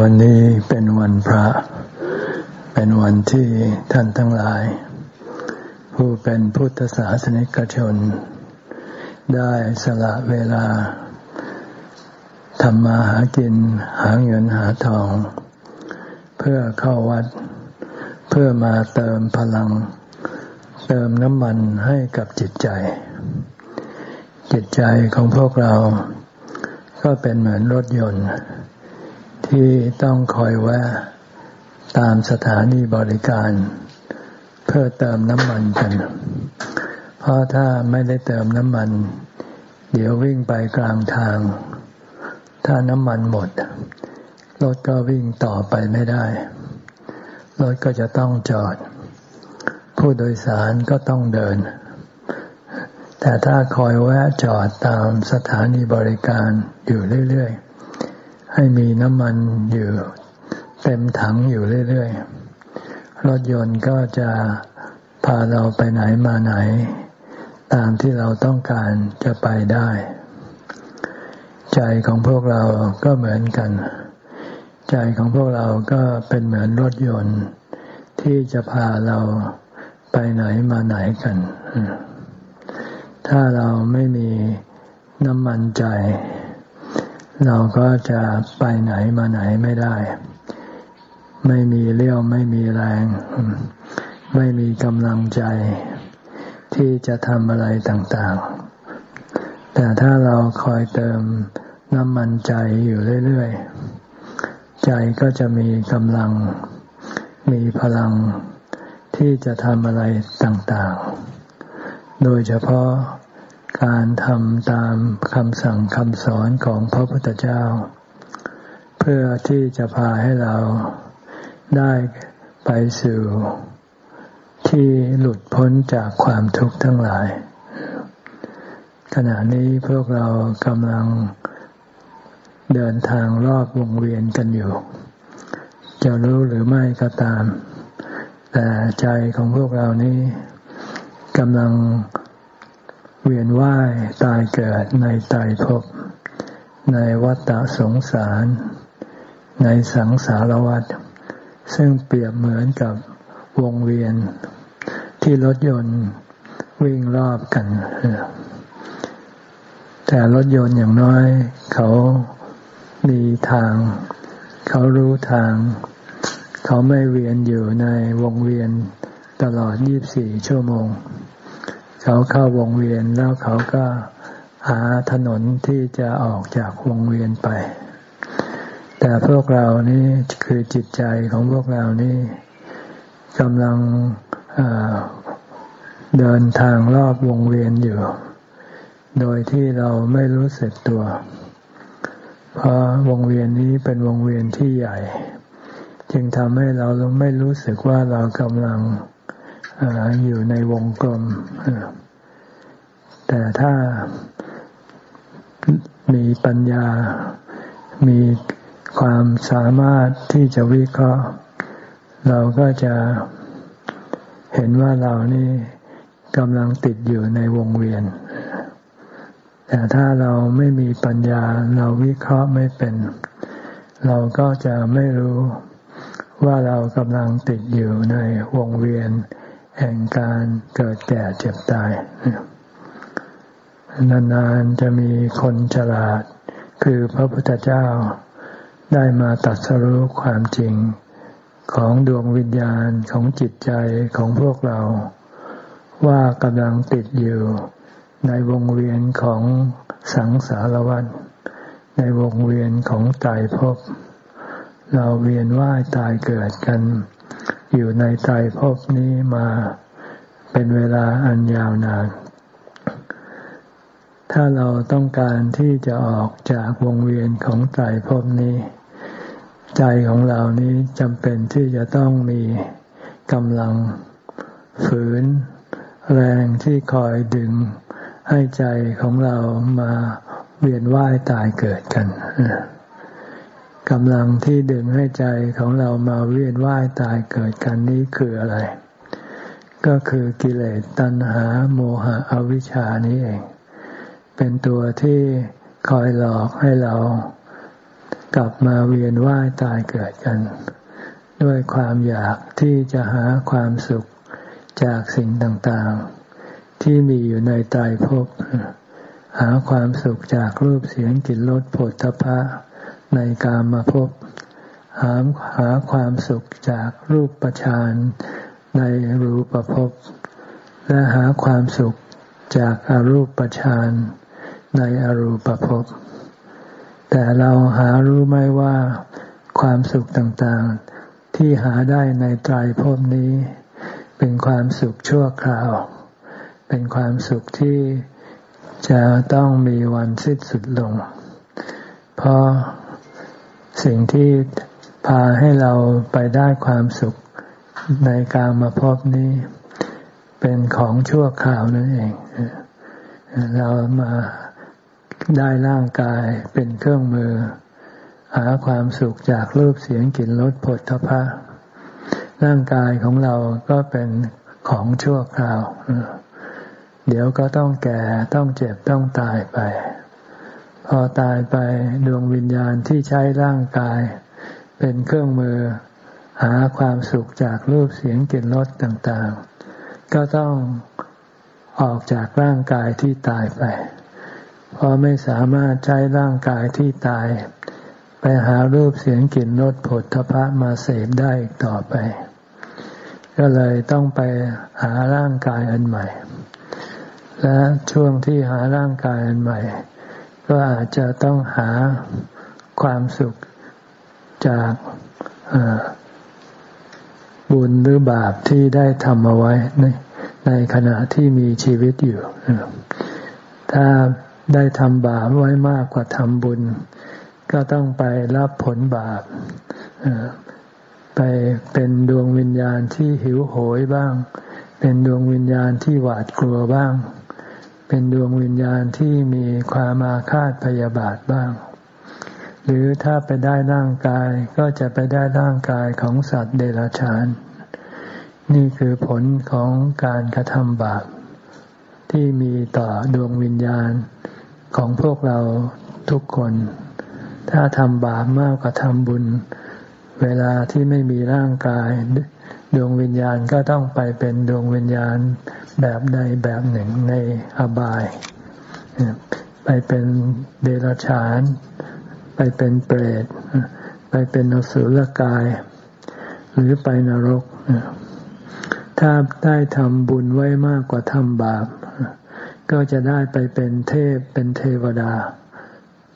วันนี้เป็นวันพระ เป็นวันที่ท่านทั้งหลาย ผู้เป็นพุทธศาสนิกชน ได้สละเวลาทำมาหากินหาเงินหาทอง เพื่อเข้าวัด เพื่อมาเติมพลัง เติมน้ำมันให้กับจิตใจ จิตใจของพวกเรา ก็เป็นเหมือนรถยนต์ ที่ต้องคอยแวะตามสถานีบริการ เพื่อเติมน้ำมันกัน เพราะถ้าไม่ได้เติมน้ำมัน เดี๋ยววิ่งไปกลางทาง ถ้าน้ำมันหมด รถก็วิ่งต่อไปไม่ได้ รถก็จะต้องจอด ผู้โดยสารก็ต้องเดิน แต่ถ้าคอยแวะจอดตามสถานีบริการอยู่เรื่อยๆ ให้มีน้ำมันอยู่เต็มถังอยู่เรื่อยๆ รถยนต์ก็จะพาเราไปไหนมาไหน ตามที่เราต้องการจะไปได้ ใจของพวกเราก็เหมือนกัน ใจของพวกเราก็เป็นเหมือนรถยนต์ ที่จะพาเราไปไหนมาไหนกัน ถ้าเราไม่มีน้ำมันใจ เราก็จะไปไหนมาไหนไม่ได้ ไม่มีเลี้ยวไม่มีแรง ไม่มีกำลังใจ ที่จะทำอะไรต่างๆ แต่ถ้าเราคอยเติมน้ำมันใจอยู่เรื่อยๆ ใจก็จะมีกำลัง มีพลังที่จะทำอะไรต่างๆ โดยเฉพาะ การทำตามคำสั่งคำสอนของพระพุทธเจ้า เพื่อที่จะพาให้เราได้ไปสู่ที่หลุดพ้นจากความทุกข์ทั้งหลาย ขณะนี้พวกเรากำลังเดินทางรอบวงเวียนกันอยู่ จะรู้หรือไม่ก็ตาม แต่ใจของพวกเรานี้กำลัง เวียนว่ายตายเกิดในตายภพในวัฏสงสาร ในสังสารวัฏซึ่งเปรียบเหมือนกับวงเวียน ที่รถยนต์วิ่งรอบกัน แต่รถยนต์อย่างน้อย เขามีทาง เขารู้ทาง เขาไม่เวียนอยู่ในวงเวียนตลอด 24 ชั่วโมง เขาเข้าวงเวียนแล้วเขาก็หาถนนที่จะออกจากวงเวียนไป แต่พวกเรานี่คือจิตใจของพวกเรานี่กำลังเดินทางรอบวงเวียนอยู่ โดยที่เราไม่รู้สึกตัว เพราะวงเวียนนี้เป็นวงเวียนที่ใหญ่ จึงทำให้เราไม่รู้สึกว่าเรากำลัง อยู่ในวงกลม แต่ถ้ามีปัญญา มีความสามารถที่จะวิเคราะห์ เราก็จะเห็นว่าเรานี่กำลังติดอยู่ในวงเวียน แต่ถ้าเราไม่มีปัญญา เราวิเคราะห์ไม่เป็น เราก็จะไม่รู้ว่าเรากำลังติดอยู่ในวงเวียน แห่งการเกิดแก่เจ็บตาย นานๆจะมีคนฉลาด คือพระพุทธเจ้าได้มาตัดสรู้ความจริงของดวงวิญญาณของจิตใจของพวกเรา ว่ากำลังติดอยู่ในวงเวียนของสังสารวัฏในวงเวียนของตายภพเราเวียนว่ายตายเกิดกัน อยู่ในใจภพนี้มาเป็นเวลาอันยาวนาน ถ้าเราต้องการที่จะออกจากวงเวียนของใจภพนี้ ใจของเรานี้จำเป็นที่จะต้องมีกำลังฝืน แรงที่คอยดึงให้ใจของเรามาเวียนว่ายตายเกิดกัน กำลังที่ดึงให้ใจของเรามาเวียนว่ายตายเกิดกันนี้คืออะไร ก็คือกิเลสตัณหาโมหะอวิชชานี้เอง เป็นตัวที่คอยหลอกให้เรากลับมาเวียนว่ายตายเกิดกัน ด้วยความอยากที่จะหาความสุขจากสิ่งต่างๆ ที่มีอยู่ในตายภพหาความสุขจากรูปเสียงกลิ่นรสผลทพะ ในกามาภพหาหาความสุขจากรูปประชานในรูปภพและหาความสุขจากอารูปประชานในอรูปภพแต่เราหารู้ไหมว่า ความสุขต่างๆ ที่หาได้ในตรายภพนี้ เป็นความสุขชั่วคราว เป็นความสุขที่จะต้องมีวันสิ้นสุดลง เพราะ สิ่งที่พาให้เราไปได้ความสุขในการมาพบนี้ เป็นของชั่วคราวนั่นเอง เรามาได้ร่างกายเป็นเครื่องมือ หาความสุขจากรูปเสียงกลิ่นรสผลทพะร่างกายของเราก็เป็นของชั่วคราว เดี๋ยวก็ต้องแก่ต้องเจ็บต้องตายไป พอตายไปดวงวิญญาณที่ใช้ร่างกาย เป็นเครื่องมือหาความสุขจากรูปเสียงกลิ่นรสต่างๆ ก็ต้องออกจากร่างกายที่ตายไป เพราะไม่สามารถใช้ร่างกายที่ตาย ไปหารูปเสียงกลิ่นรสผลทพะมาเสพได้อีกต่อไป ก็เลยต้องไปหาร่างกายอันใหม่ และช่วงที่หาร่างกายอันใหม่ ก็อาจจะต้องหาความสุขจากบุญหรือบาปที่ได้ทำเอาไว้ในขณะที่มีชีวิตอยู่ ถ้าได้ทำบาปไว้มากกว่าทำบุญ ก็ต้องไปรับผลบาปไปเป็นดวงวิญญาณที่หิวโหยบ้าง เป็นดวงวิญญาณที่หวาดกลัวบ้าง เป็นดวงวิญญาณที่มีความอาฆาตพยาบาทบ้าง หรือถ้าไปได้ร่างกายก็จะไปได้ร่างกายของสัตว์เดรัจฉาน นี่คือผลของการกระทำบาปที่มีต่อดวงวิญญาณของพวกเราทุกคน ถ้าทำบาปมากกว่าทำบุญ เวลาที่ไม่มีร่างกาย ดวงวิญญาณก็ต้องไปเป็นดวงวิญญาณ แบบใดแบบหนึ่งในอบาย ไปเป็นเดรัจฉาน ไปเป็นเปรต ไปเป็นนสุลกาย หรือไปนรก ถ้าได้ทำบุญไว้มากกว่าทำบาป ก็จะได้ไปเป็นเทพเป็นเทวดา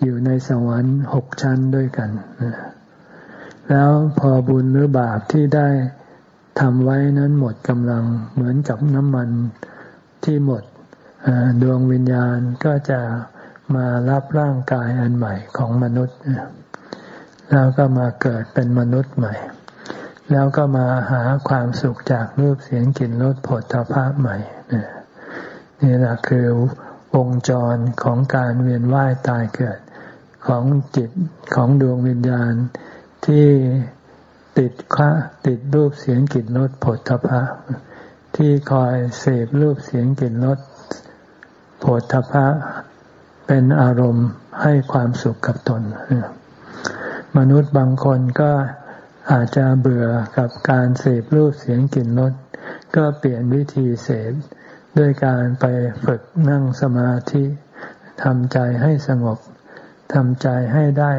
อยู่ในสวรรค์หกชั้นด้วยกัน แล้วพอบุญหรือบาปที่ได้ ทำไว้นั้นหมดกำลังเหมือนกับน้ำมันที่หมดดวงวิญญาณก็จะมารับร่างกายอันใหม่ของมนุษย์ แล้วก็มาเกิดเป็นมนุษย์ใหม่ แล้วก็มาหาความสุขจากรูปเสียงกลิ่นรสผลทพะใหม่นี่แหละคือวงจรของการเวียนว่ายตายเกิดของจิตของดวงวิญญาณที่ ติดค้าติดรูปเสียงกลิ่นรสผลทพะ ที่คอยเสพรูปเสียงกลิ่นรสผลทพะ เป็นอารมณ์ให้ความสุขกับตน มนุษย์บางคนก็อาจจะเบื่อกับการเสพรูปเสียงกลิ่นรสก็เปลี่ยนวิธีเสพด้วยการไปฝึกนั่งสมาธิทำใจให้สงบทำใจให้ได้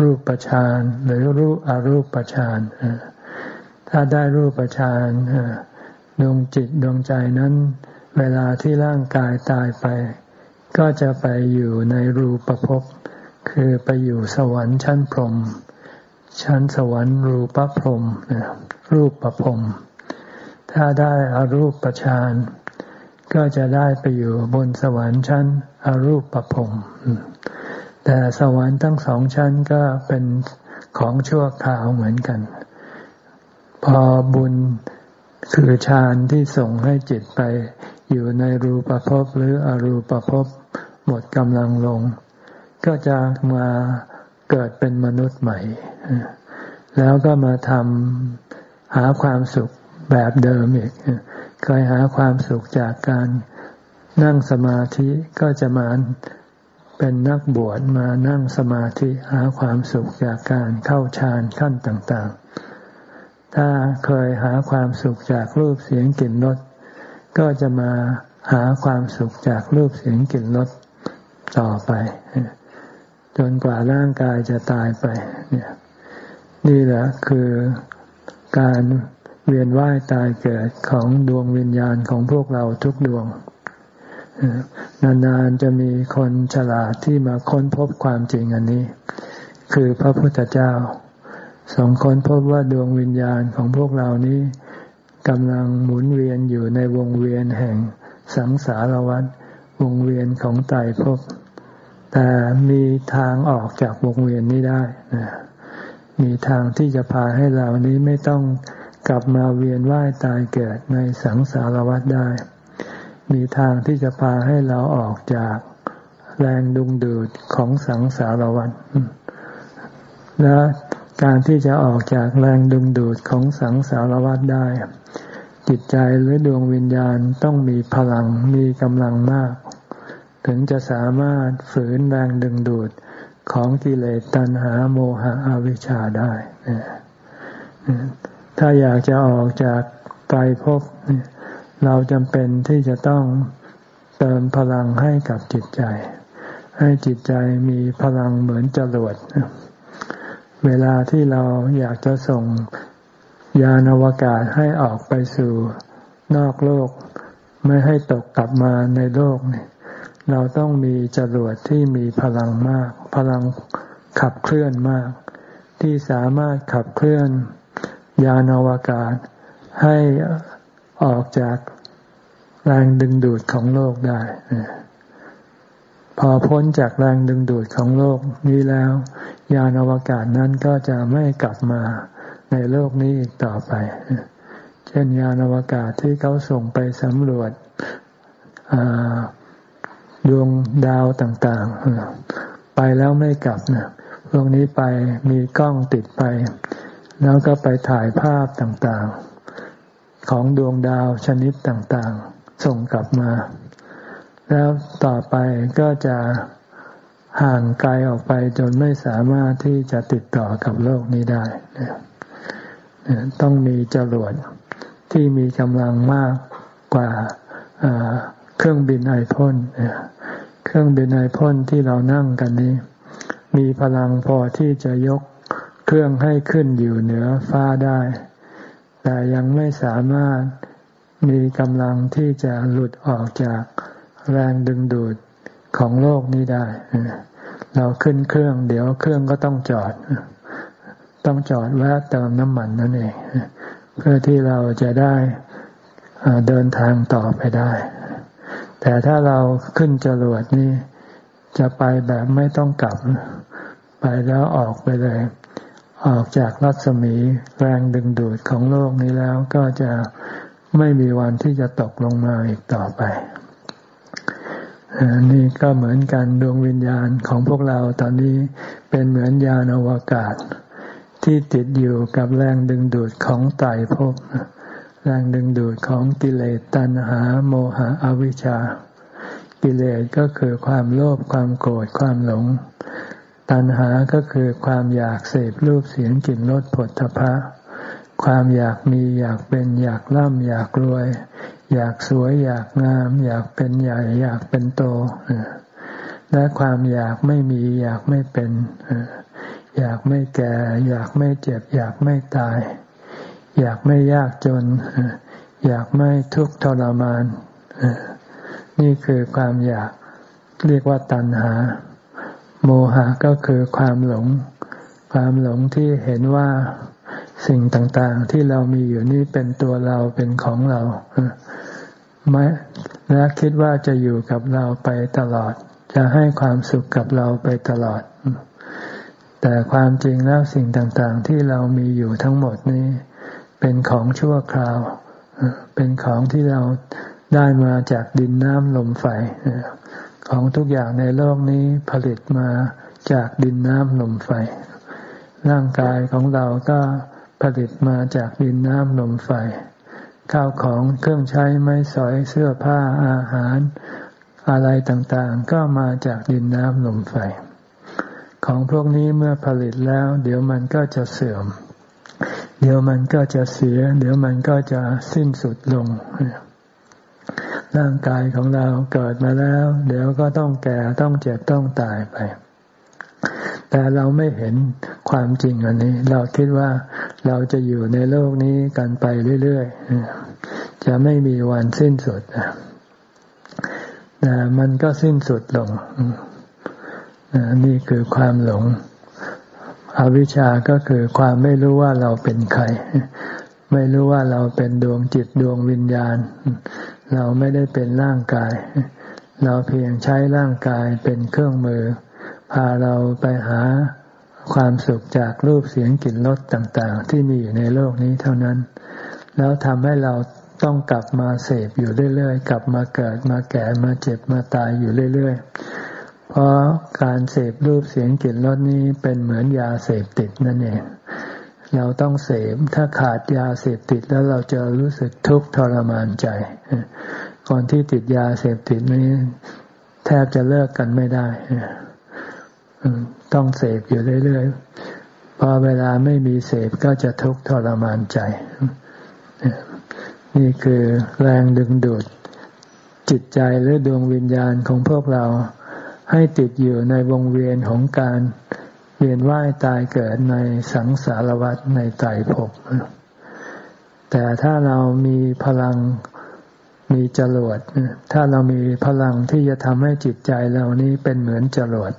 รูปฌานหรือรูปอรูปฌานถ้าได้รูปฌานดวงจิตดวงใจนั้น เวลาที่ร่างกายตายไป ก็จะไปอยู่ในรูปภพคือไปอยู่สวรรค์ชั้นพรหมชั้นสวรรค์รูปพรหมรูปประพรมถ้าได้อรูปฌานก็จะได้ไปอยู่บนสวรรค์ชั้นอรูปประพรม แต่สวรรค์ทั้งสองชั้นก็เป็นของชั่วคราวเหมือนกัน พอบุญคือฌานที่ส่งให้จิตไป อยู่ในรูปภพหรืออรูปภพหมดกำลังลง ก็จะมาเกิดเป็นมนุษย์ใหม่ แล้วก็มาทำหาความสุขแบบเดิมอีกเคยหาความสุขจากการนั่งสมาธิก็จะมา เป็นนักบวชมานั่งสมาธิหาความสุขจากการเข้าฌานขั้นต่างๆ ถ้าเคยหาความสุขจากรูปเสียงกลิ่นรสก็จะมาหาความสุขจากรูปเสียงกลิ่นรสต่อไปจนกว่าร่างกายจะตายไป เนี่ย นี่แหละคือการเวียนว่ายตายเกิดของดวงวิญญาณของพวกเราทุกดวง นานๆจะมีคนฉลาดที่มาค้นพบความจริงอันนี้ คือพระพุทธเจ้าสองคนพบว่าดวงวิญญาณของพวกเรานี้กำลังหมุนเวียนอยู่ในวงเวียนแห่งสังสารวัฏวงเวียนของไตรภพแต่มีทางออกจากวงเวียนนี้ได้นะมีทางที่จะพาให้เรานี้ไม่ต้องกลับมาเวียนว่ายตายเกิดในสังสารวัฏได้ มีทางที่จะพาให้เราออกจากแรงดุงดูดของสังสารวัฏและการที่จะออกจากแรงดึงดูดของสังสารวัฏได้ จิตใจหรือดวงวิญญาณต้องมีพลังมีกำลังมาก ถึงจะสามารถฝืนแรงดึงดูดของกิเลสตัณหาโมหะอวิชชาได้ ถ้าอยากจะออกจากไตรภพ เราจำเป็นที่จะต้องเติมพลังให้กับจิตใจ ให้จิตใจมีพลังเหมือนจรวดเวลาที่เราอยากจะส่งยานอวกาศให้ออกไปสู่นอกโลก ไม่ให้ตกกลับมาในโลกนี่เราต้องมีจรวดที่มีพลังมาก พลังขับเคลื่อนมาก ที่สามารถขับเคลื่อนยานอวกาศให้ ออกจากแรงดึงดูดของโลกได้พอพ้นจากแรงดึงดูดของโลกนี้แล้ว ยานอวกาศนั้นก็จะไม่กลับมาในโลกนี้อีกต่อไป เช่นยานอวกาศที่เขาส่งไปสำรวจดวงดาวต่างๆ ไปแล้วไม่กลับนะพวกนี้ไปมีกล้องติดไป แล้วก็ไปถ่ายภาพต่างๆ ของดวงดาวชนิดต่างๆ ส่งกลับมา แล้วต่อไปก็จะห่างไกลออกไปจนไม่สามารถที่จะติดต่อกับโลกนี้ได้ต้องมีจรวดที่มีกำลังมากกว่าเครื่องบินไอพ่นเครื่องบินไอพ่นที่เรานั่งกันนี้ มีพลังพอที่จะยกเครื่องให้ขึ้นอยู่เหนือฟ้าได้ แต่ยังไม่สามารถมีกำลังที่จะหลุดออกจากแรงดึงดูดของโลกนี้ได้ เราขึ้นเครื่อง เดี๋ยวเครื่องก็ต้องจอด ต้องจอดแวะเติมน้ำมันนั่นเอง เพื่อที่เราจะได้เดินทางต่อไปได้ แต่ถ้าเราขึ้นจรวดนี่จะไปแบบไม่ต้องกลับ ไปแล้วออกไปเลย ออกจากรัศมีแรงดึงดูดของโลกนี้แล้วก็จะไม่มีวันที่จะตกลงมาอีกต่อไปนี่ก็เหมือนกันดวงวิญญาณของพวกเราตอนนี้เป็นเหมือนยานอวกาศ ที่ติดอยู่กับแรงดึงดูดของไตรภพแรงดึงดูดของกิเลสตัณหาโมหะอวิชชา กิเลสก็คือความโลภความโกรธความหลง ตัณหาก็คือความอยากเสพรูปเสียงกลิ่นรสผลทพะ ความอยากมีอยากเป็นอยากร่ำอยากรวย อยากสวยอยากงาม อยากเป็นใหญ่ อยากเป็นโต และความอยากไม่มีอยากไม่เป็น อยากไม่แก่ อยากไม่เจ็บ อยากไม่ตาย อยากไม่ยากจน อยากไม่ทุกข์ทรมาน นี่คือความอยากเรียกว่าตัณหา โมหะก็คือความหลง ความหลงที่เห็นว่าสิ่งต่างๆ ที่เรามีอยู่นี่เป็นตัวเราเป็นของเราไม่และคิดว่าจะอยู่กับเราไปตลอด จะให้ความสุขกับเราไปตลอด แต่ความจริงแล้วสิ่งต่างๆ ที่เรามีอยู่ทั้งหมดนี้ เป็นของชั่วคราว เป็นของที่เราได้มาจากดินน้ำลมไฟ ของทุกอย่างในโลกนี้ผลิตมาจากดินน้ำลมไฟ ร่างกายของเราก็ผลิตมาจากดินน้ำลมไฟ ข้าวของเครื่องใช้ไม้สอยเสื้อผ้าอาหาร อะไรต่างๆ ก็มาจากดินน้ำลมไฟ ของพวกนี้เมื่อผลิตแล้ว เดี๋ยวมันก็จะเสื่อม เดี๋ยวมันก็จะเสีย เดี๋ยวมันก็จะสิ้นสุดลง ร่างกายของเราเกิดมาแล้ว เดี๋ยวก็ต้องแก่ต้องเจ็บต้องตายไป แต่เราไม่เห็นความจริงอันนี้ เราคิดว่าเราจะอยู่ในโลกนี้กันไปเรื่อยๆ จะไม่มีวันสิ้นสุดนะมันก็สิ้นสุดลงนี่คือความหลง อวิชชาก็คือความไม่รู้ว่าเราเป็นใคร ไม่รู้ว่าเราเป็นดวงจิตดวงวิญญาณ เราไม่ได้เป็นร่างกาย เราเพียงใช้ร่างกายเป็นเครื่องมือ พาเราไปหาความสุขจากรูปเสียงกลิ่นรสต่าง ๆ ที่มีอยู่ในโลกนี้เท่านั้น แล้วทำให้เราต้องกลับมาเสพอยู่เรื่อย ๆ กลับมาเกิดมาแก่มาเจ็บมาตายอยู่เรื่อย ๆ เพราะการเสพรูปเสียงกลิ่นรสนี้เป็นเหมือนยาเสพติดนั่นเอง เราต้องเสพถ้าขาดยาเสพติดแล้วเราจะรู้สึกทุกข์ทรมานใจก่อนที่ติดยาเสพติดนี้ แทบจะเลิกกันไม่ได้ต้องเสพอยู่เรื่อยๆพอเวลาไม่มีเสพก็จะทุกข์ทรมานใจ นี่คือแรงดึงดูดจิตใจหรือดวงวิญญาณของพวกเราให้ติดอยู่ในวงเวียนของการ เวียนว่ายตายเกิดในสังสารวัฏในไตรภพแต่ถ้าเรามีพลังมีจรวดถ้าเรามีพลังที่จะทำให้จิตใจเรานี้เป็นเหมือนจรวด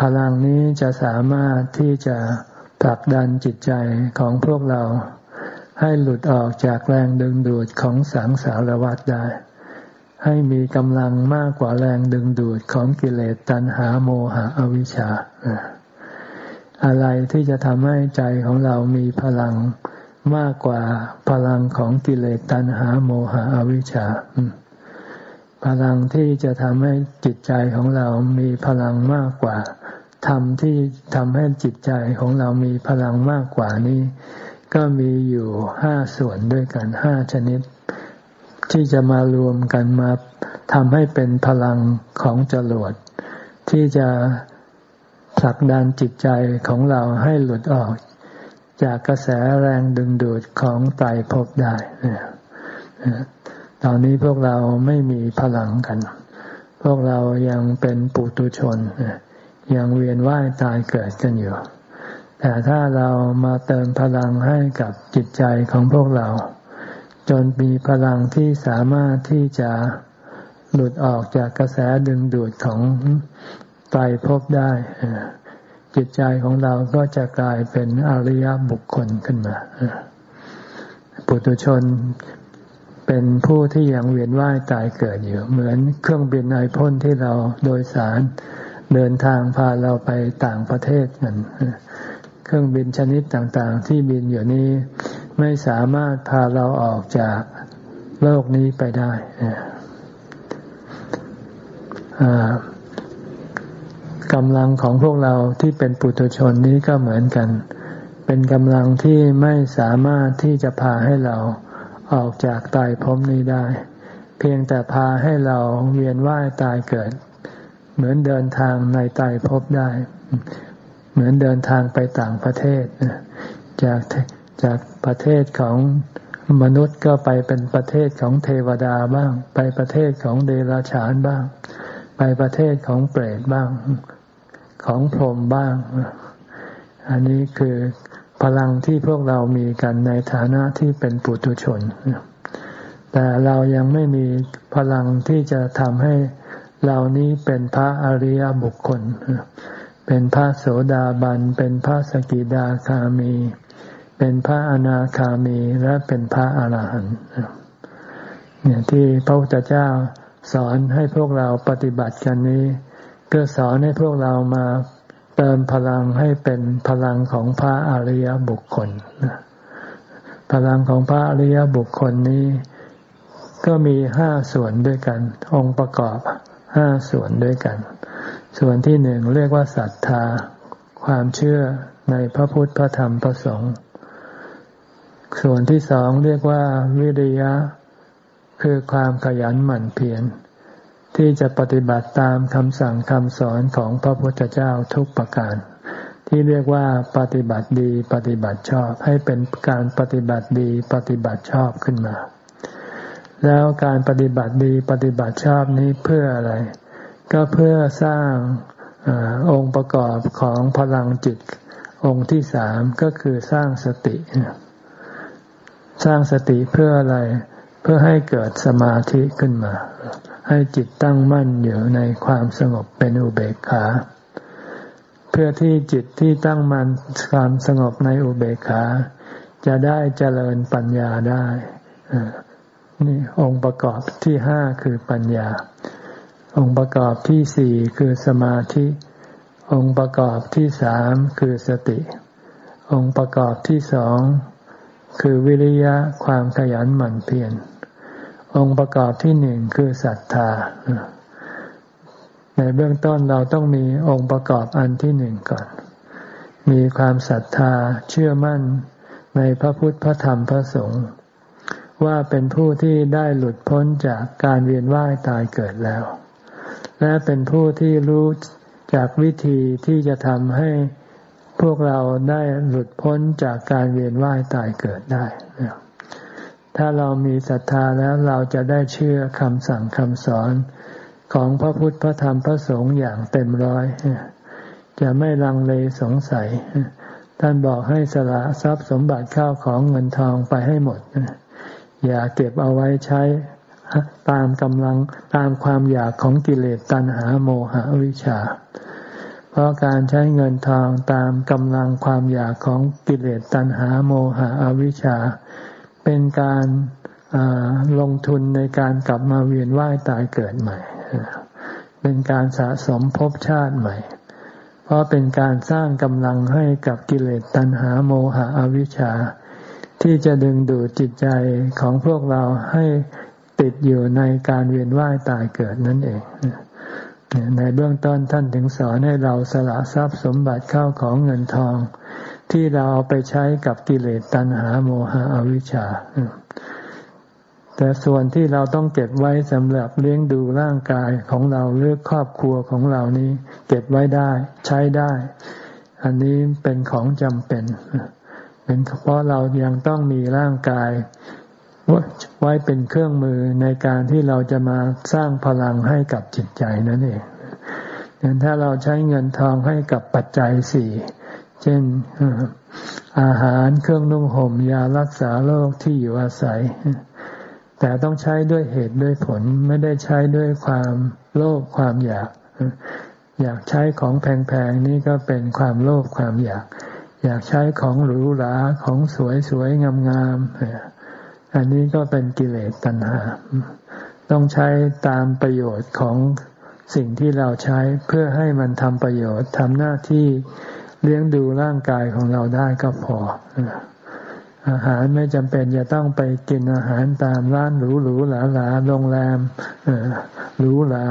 พลังนี้จะสามารถที่จะผลักดันจิตใจของพวกเราให้หลุดออกจากแรงดึงดูดของสังสารวัฏได้ ให้มีกำลังมากกว่าแรงดึงดูดของกิเลสตัณหาโมหะอวิชชา อะไรที่จะทำให้ใจของเรามีพลังมากกว่าพลังของกิเลสตัณหาโมหะอวิชชา พลังที่จะทำให้จิตใจของเรามีพลังมากกว่าธรรมที่ทำให้จิตใจของเรามีพลังมากกว่านี้ ก็มีอยู่ห้าส่วนด้วยกันห้าชนิด ที่จะมารวมกันมาทำให้เป็นพลังของจรวดที่จะผลักดันจิตใจของเราให้หลุดออก จากกระแสแรงดึงดูดของไตรภพได้ตอนนี้พวกเราไม่มีพลังกัน พวกเรายังเป็นปุตุชน ยังเวียนว่ายตายเกิดกันอยู่ แต่ถ้าเรามาเติมพลังให้กับจิตใจของพวกเรา นมีพลังที่สามารถที่จะหลุดออกจากกระแสดึงดูดของไตรภพได้ จิตใจของเราก็จะกลายเป็นอริยบุคคลขึ้นมา ปุถุชนเป็นผู้ที่ยังเวียนว่ายตายเกิดอยู่ เหมือนเครื่องบินไอพ่นที่เราโดยสารเดินทางพาเราไปต่างประเทศกันเครื่องบินชนิดต่างๆ ที่บินอยู่นี้ ไม่สามารถพาเราออกจากโลกนี้ไปได้กำลังของพวกเราที่เป็นปุถุชนนี้ก็เหมือนกัน เป็นกำลังที่ไม่สามารถที่จะพาให้เราออกจากตายพมนี้ได้ เพียงแต่พาให้เราเวียนว่ายตายเกิด เหมือนเดินทางในตายพบได้ เหมือนเดินทางไปต่างประเทศจาก จากประเทศของมนุษย์ก็ไปเป็นประเทศของเทวดาบ้าง ไปประเทศของเดรัจฉานบ้าง ไปประเทศของเปรตบ้าง ของพรหมบ้าง อันนี้คือพลังที่พวกเรามีกันในฐานะที่เป็นปุถุชน แต่เรายังไม่มีพลังที่จะทำให้เรานี้เป็นพระอริยบุคคล เป็นพระโสดาบัน เป็นพระสกิดาคามี เป็นพระอนาคามีและเป็นพระอาหารหันต์เนี่ยที่พระพุทธเจ้าสอนให้พวกเราปฏิบัติกันนี้ ก็สอนให้พวกเรามาเติมพลังให้เป็นพลังของพระอริยบุคคลพลังของพระอริยบุคคลนี้ ก็มีห้าส่วนด้วยกัน องค์ประกอบห้าส่วนด้วยกัน ส่วนที่หนึ่งเรียกว่าศรัทธา ความเชื่อในพระพุทธพระธรรมพระสงฆ์ ส่วนที่สองเรียกว่าวิริยะ คือความขยันหมั่นเพียรที่จะปฏิบัติตามคำสั่งคำสอนของพระพุทธเจ้าทุกประการ ที่เรียกว่าปฏิบัติดีปฏิบัติชอบให้เป็นการปฏิบัติดีปฏิบัติชอบขึ้นมา แล้วการปฏิบัติดีปฏิบัติชอบนี้เพื่ออะไร ก็เพื่อสร้างอองค์ประกอบของพลังจิตองค์ที่สามก็คือสร้างสติ สร้างสติเพื่ออะไร เพื่อให้เกิดสมาธิขึ้นมา ให้จิตตั้งมั่นอยู่ในความสงบเป็นอุเบกขา เพื่อที่จิตที่ตั้งมั่นความสงบในอุเบกขา จะได้เจริญปัญญาได้นี่องค์ประกอบที่ห้าคือปัญญา องค์ประกอบที่สี่คือสมาธิ องค์ประกอบที่สามคือสติ องค์ประกอบที่สอง คือวิริยะความขยันหมั่นเพียร องค์ประกอบที่หนึ่งคือศรัทธา ในเบื้องต้นเราต้องมีองค์ประกอบอันที่หนึ่งก่อน มีความศรัทธาเชื่อมั่นในพระพุทธพระธรรมพระสงฆ์ว่าเป็นผู้ที่ได้หลุดพ้นจากการเวียนว่ายตายเกิดแล้ว และเป็นผู้ที่รู้จากวิธีที่จะทำให้ พวกเราได้หลุดพ้นจากการเวียนว่ายตายเกิดได้ ถ้าเรามีศรัทธาแล้วเราจะได้เชื่อคำสั่งคำสอนของพระพุทธพระธรรมพระสงฆ์อย่างเต็มร้อย จะไม่ลังเลสงสัย ท่านบอกให้สละทรัพย์สมบัติข้าวของเงินทองไปให้หมด อย่าเก็บเอาไว้ใช้ตามกำลังตามความอยากของกิเลสตัณหาโมหะวิชา เพราะการใช้เงินทองตามกำลังความอยากของกิเลสตัณหาโมหะอวิชชา เป็นการลงทุนในการกลับมาเวียนว่ายตายเกิดใหม่ เป็นการสะสมภพชาติใหม่ เพราะเป็นการสร้างกำลังให้กับกิเลสตัณหาโมหะอวิชชา ที่จะดึงดูดจิตใจของพวกเราให้ติดอยู่ในการเวียนว่ายตายเกิดนั่นเอง ในเบื้องต้นท่านถึงสอนให้เราสละทรัพย์สมบัติเข้าของเงินทอง ที่เราเอาไปใช้กับกิเลสตัณหาโมหะอวิชชา แต่ส่วนที่เราต้องเก็บไว้สำหรับเลี้ยงดูร่างกายของเราหรือครอบครัวของเรานี้ เก็บไว้ได้ ใช้ได้ อันนี้เป็นของจำเป็น เป็นเพราะเรายังต้องมีร่างกาย ไว้เป็นเครื่องมือในการที่เราจะมาสร้างพลังให้กับจิตใจนั่นเองถ้าเราใช้เงินทองให้กับปัจจัยสี่ เช่นอาหารเครื่องนุ่งห่มยารักษาโรคที่อยู่อาศัย แต่ต้องใช้ด้วยเหตุด้วยผลไม่ได้ใช้ด้วยความโลภความอยาก อยากใช้ของแพงๆนี่ก็เป็นความโลภความอยาก อยากใช้ของหรูหราของสวยสวยงามๆ อันนี้ก็เป็นกิเลสตัณหา ต้องใช้ตามประโยชน์ของสิ่งที่เราใช้เพื่อให้มันทำประโยชน์ทำหน้าที่เลี้ยงดูร่างกายของเราได้ก็พอ อาหารไม่จำเป็นจะต้องไปกินอาหารตามร้านหรูหรูหราหราโรงแรมหรูหรา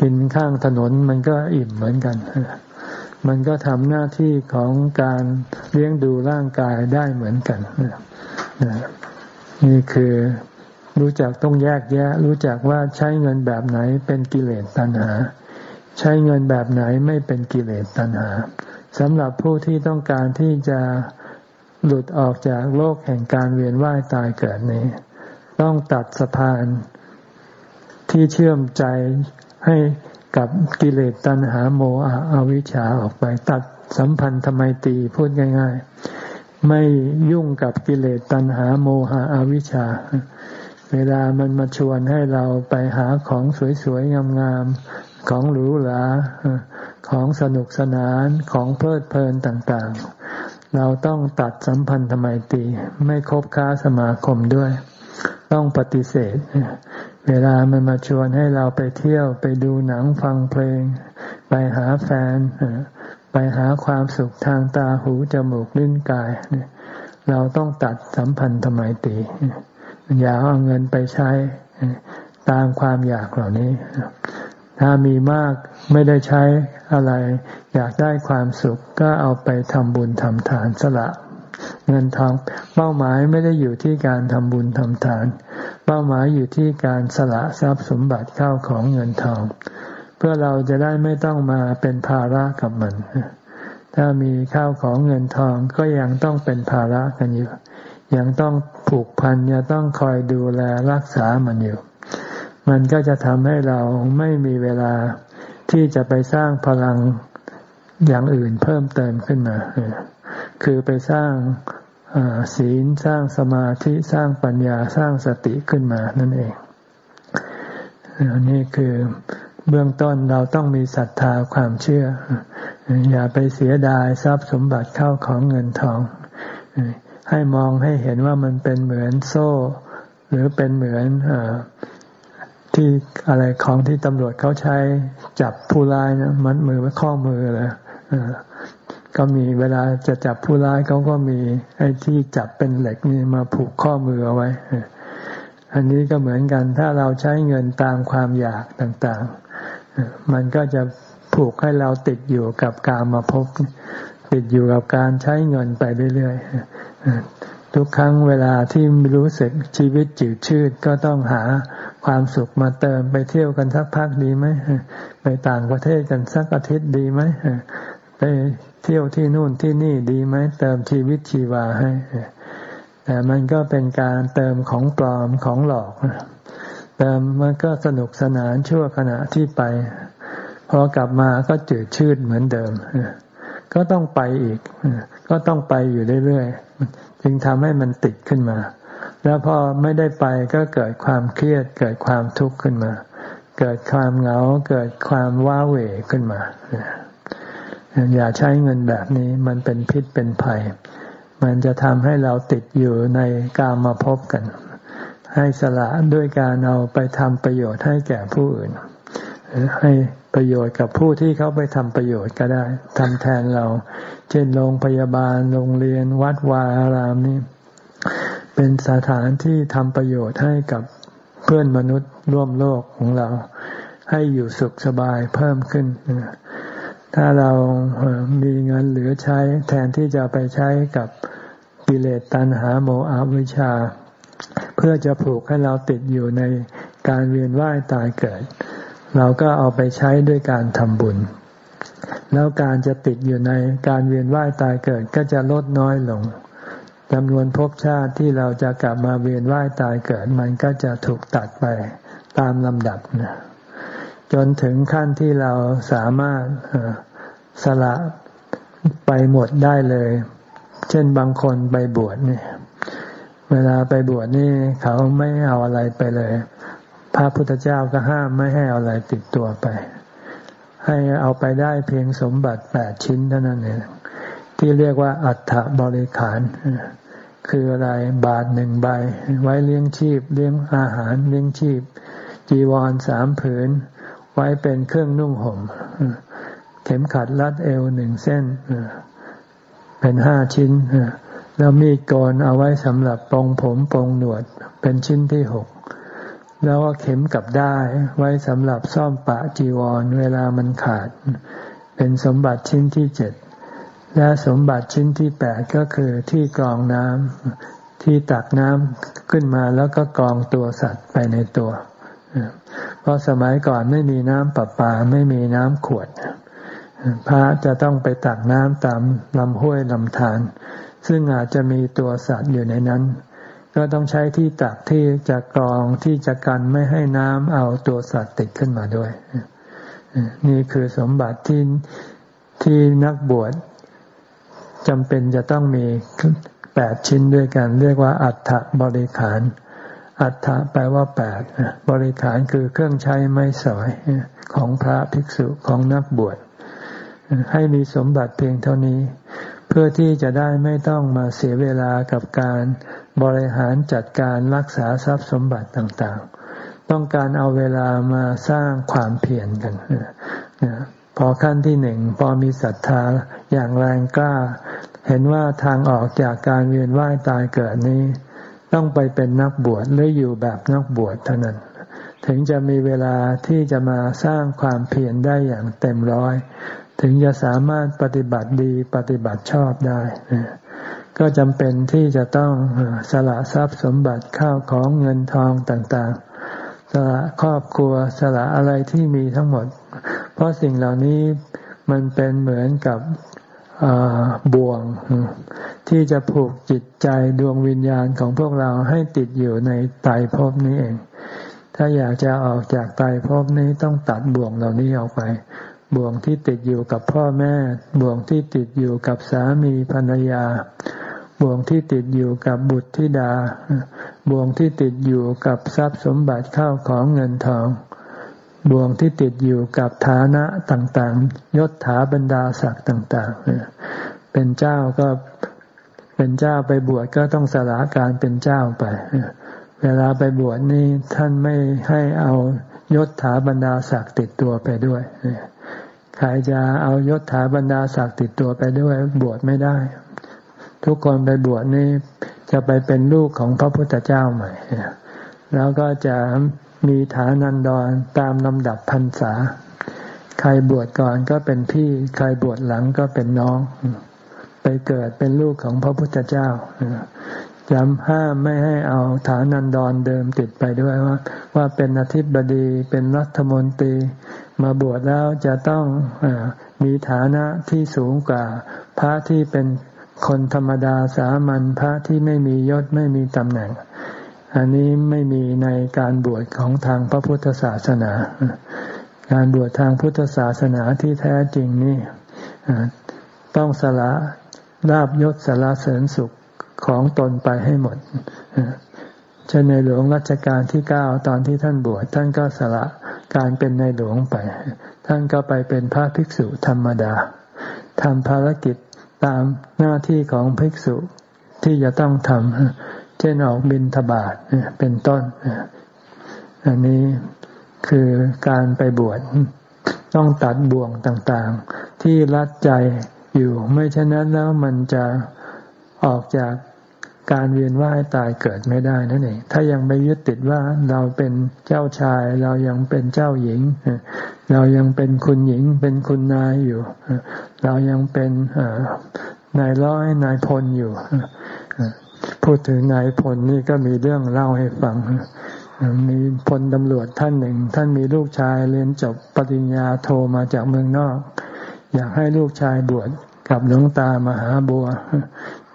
กินข้างถนนมันก็อิ่มเหมือนกัน มันก็ทำหน้าที่ของการเลี้ยงดูร่างกายได้เหมือนกัน นี่คือรู้จักต้องแยกแยะ รู้จักว่าใช้เงินแบบไหนเป็นกิเลสตัณหา ใช้เงินแบบไหนไม่เป็นกิเลสตัณหาสำหรับผู้ที่ต้องการที่จะหลุดออกจากโลกแห่งการเวียนว่ายตายเกิดนี้ ต้องตัดสะพานที่เชื่อมใจให้กับกิเลสตัณหาโมหะอวิชชาออกไป ตัดสัมพันธ์ทำไมตีพูดง่าย ๆ ไม่ยุ่งกับกิเลสตัณหาโมหะอวิชชา เวลามันมาชวนให้เราไปหาของสวยๆงามๆของหรูหราของสนุกสนานของเพลิดเพลินต่างๆ เราต้องตัดสัมพันธไมตรีไม่คบค้าสมาคมด้วย ต้องปฏิเสธ เวลามันมาชวนให้เราไปเที่ยวไปดูหนังฟังเพลง ไปหาแฟน ไปหาความสุขทางตาหูจมูกลิ้นกาย เราต้องตัดสัมพันธไมตี อย่าเอาเงินไปใช้ตามความอยากเหล่านี้ ถ้ามีมากไม่ได้ใช้อะไร อยากได้ความสุขก็เอาไปทำบุญทำทานสละ เงินทองเป้าหมายไม่ได้อยู่ที่การทำบุญทำทาน เป้าหมายอยู่ที่การสละทรัพย์สมบัติเข้าของเงินทอง เพื่อเราจะได้ไม่ต้องมาเป็นภาระกับมัน ถ้ามีข้าวของเงินทองก็ยังต้องเป็นภาระกันอยู่ ยังต้องผูกพันยังต้องคอยดูแลรักษามันอยู่ มันก็จะทำให้เราไม่มีเวลาที่จะไปสร้างพลังอย่างอื่นเพิ่มเติมขึ้นมา คือไปสร้างศีลสร้างสมาธิสร้างปัญญาสร้างสติขึ้นมานั่นเองนี่คือ เบื้องต้นเราต้องมีศรัทธาความเชื่อ อย่าไปเสียดายทรัพย์สมบัติเข้าของเงินทอง ให้มองให้เห็นว่ามันเป็นเหมือนโซ่ หรือเป็นเหมือนอที่อะไรของที่ตำรวจเขาใช้จับผู้ร้ายนะมัดมือไว้ข้อมือเลยก็มีเวลาจะจับผู้ร้ายเขาก็มีไอ้ที่จับเป็นเหล็กนี่มาผูกข้อมือเอาไว้อันนี้ก็เหมือนกันถ้าเราใช้เงินตามความอยากต่าง มันก็จะผูกให้เราติดอยู่กับการมาพบ ติดอยู่กับการใช้เงินไปเรื่อยๆทุกครั้งเวลาที่รู้สึกชีวิตจืดชืดก็ต้องหาความสุขมาเติมไปเที่ยวกันสักพักดีไหมไปต่างประเทศกันสักอาทิตย์ดีไหมไปเที่ยวที่นู่นที่นี่ดีไหมเติมชีวิตชีวาให้แต่มันก็เป็นการเติมของปลอมของหลอกเติมมันก็สนุกสนานชั่วขณะที่ไป พอกลับมาก็จืดชืดเหมือนเดิม ก็ต้องไปอีก ก็ต้องไปอยู่เรื่อยๆ จึงทำให้มันติดขึ้นมา แล้วพอไม่ได้ไปก็เกิดความเครียด เกิดความทุกข์ขึ้นมา เกิดความเหงา เกิดความว้าเหวขึ้นมา อย่าใช้เงินแบบนี้ มันเป็นพิษเป็นภัย มันจะทำให้เราติดอยู่ในกามาพบกัน ให้สละด้วยการเอาไปทำประโยชน์ให้แก่ผู้อื่น ให้ประโยชน์กับผู้ที่เขาไปทำประโยชน์ก็ได้ทำแทนเรา เช่นโรงพยาบาลโรงเรียนวัดวาอารามนี่เป็นสถานที่ทำประโยชน์ให้กับเพื่อนมนุษย์ร่วมโลกของเรา ให้อยู่สุขสบายเพิ่มขึ้น ถ้าเรามีเงินเหลือใช้แทนที่จะไปใช้กับกิเลสตัณหาโมอาวิชา เพื่อจะผูกให้เราติดอยู่ในการเวียนว่ายตายเกิด เราก็เอาไปใช้ด้วยการทำบุญ แล้วการจะติดอยู่ในการเวียนว่ายตายเกิดก็จะลดน้อยลงจำนวนภพชาติที่เราจะกลับมาเวียนว่ายตายเกิด มันก็จะถูกตัดไปตามลำดับนะจนถึงขั้นที่เราสามารถสละไปหมดได้เลย เช่นบางคนไปบวชเนี่ย เวลาไปบวชนี่เขาไม่เอาอะไรไปเลย พระพุทธเจ้าก็ห้ามไม่ให้เอาอะไรติดตัวไป ให้เอาไปได้เพียงสมบัติแปดชิ้นเท่านั้นเองที่เรียกว่าอัฐบริขาร คืออะไรบาทหนึ่งใบ ไว้เลี้ยงชีพเลี้ยงอาหารเลี้ยงชีพ จีวรสามผืน ไว้เป็นเครื่องนุ่งห่มเข็มขัดรัดเอวหนึ่งเส้นเป็นห้าชิ้น แล้วมีดโกนเอาไว้สำหรับปองผมปองหนวดเป็นชิ้นที่หก แล้วก็เข็มกับได้ไว้สำหรับซ่อมปะจีวรเวลามันขาด เป็นสมบัติชิ้นที่เจ็ดและสมบัติชิ้นที่แปดก็คือที่กรองน้ำที่ตักน้ำขึ้นมาแล้วก็กรองตัวสัตว์ไปในตัว เพราะสมัยก่อนไม่มีน้ำประปาไม่มีน้ำขวด พระจะต้องไปตักน้ำตามลำห้วยลำธาร ซึ่งอาจจะมีตัวสัตว์อยู่ในนั้น ก็ต้องใช้ที่ตักที่จะกรองที่จะกันไม่ให้น้ำเอาตัวสัตว์ติดขึ้นมาด้วย นี่คือสมบัติที่ที่นักบวชจำเป็นจะต้องมีแปดชิ้นด้วยกัน เรียกว่าอัฐบริขาร อัฐแปลว่าแปดบริขารคือเครื่องใช้ไม้สอยของพระภิกษุของนักบวชให้มีสมบัติเพียงเท่านี้ เพื่อที่จะได้ไม่ต้องมาเสียเวลากับการบริหารจัดการรักษาทรัพย์สมบัติต่างๆ ต้องการเอาเวลามาสร้างความเพียรกันพอขั้นที่หนึ่งพอมีศรัทธาอย่างแรงกล้า เห็นว่าทางออกจากการเวียนว่ายตายเกิดนี้ ต้องไปเป็นนักบวชหรืออยู่แบบนักบวชเท่านั้น ถึงจะมีเวลาที่จะมาสร้างความเพียรได้อย่างเต็มร้อย ถึงจะสามารถปฏิบัติดีปฏิบัติชอบได้ ก็จำเป็นที่จะต้องสละทรัพย์สมบัติข้าวของเงินทองต่างๆ สละครอบครัวสละอะไรที่มีทั้งหมด เพราะสิ่งเหล่านี้มันเป็นเหมือนกับบ่วงที่จะผูกจิตใจดวงวิญญาณของพวกเราให้ติดอยู่ในไตรภพนี้เอง ถ้าอยากจะออกจากไตรภพนี้ต้องตัดบ่วงเหล่านี้ออกไป บ่วงที่ติดอยู่กับพ่อแม่ บ่วงที่ติดอยู่กับสามีภรรยา บ่วงที่ติดอยู่กับบุตรธิดา บ่วงที่ติดอยู่กับทรัพย์สมบัติเข้าของเงินทอง บ่วงที่ติดอยู่กับฐานะต่างๆ ยศถาบรรดาศักดิ์ต่างๆ เป็นเจ้าก็เป็นเจ้าไปบวชก็ต้องสละการเป็นเจ้าไป เวลาไปบวชนี่ท่านไม่ให้เอายศถาบรรดาศักดิ์ติดตัวไปด้วย ใครจะเอายศถาบรรดาศักดิ์ติดตัวไปด้วยบวชไม่ได้ ทุกคนไปบวชนี่จะไปเป็นลูกของพระพุทธเจ้าใหม่ แล้วก็จะมีฐานันดรตามลำดับพรรษา ใครบวชก่อนก็เป็นพี่ ใครบวชหลังก็เป็นน้อง ไปเกิดเป็นลูกของพระพุทธเจ้าจำห้ามไม่ให้เอาฐานันดรเดิมติดไปด้วยว่า ว่าเป็นอธิบดีเป็นรัฐมนตรี มาบวชแล้วจะต้องอมีฐานะที่สูงกว่า พระที่เป็นคนธรรมดาสามัญพระที่ไม่มียศไม่มีตำแหน่ง อันนี้ไม่มีในการบวชของทางพระพุทธศาสนา การบวชทางพุทธศาสนาที่แท้จริงนี่ต้องสละลาบยศสารเสริญสุขของตนไปให้หมดเช่นในหลวงรัชกาลที่เก้าตอนที่ท่านบวชท่านก็สละ การเป็นในหลวงไป ท่านก็ไปเป็นพระภิกษุธรรมดาทำภารกิจตามหน้าที่ของภิกษุที่จะต้องทำเช่นออกบินทบาทเป็นต้น อันนี้คือการไปบวชต้องตัดบ่วงต่างๆ ที่รัดใจอยู่ไม่เช่นนั้นแล้วมันจะออกจาก การเวียนว่ายตายเกิดไม่ได้นั่นเองถ้ายังไม่ยึดติดว่าเราเป็นเจ้าชาย เรายังเป็นเจ้าหญิง เรายังเป็นคุณหญิง เป็นคุณนายอยู่ เรายังเป็นนายร้อยนายพลอยู่พูดถึงนายพลนี่ก็มีเรื่องเล่าให้ฟังมีพลตำรวจท่านหนึ่ง ท่านมีลูกชายเรียนจบปริญญาโทมาจากเมืองนอก อยากให้ลูกชายบวชกับหลวงตามหาบัว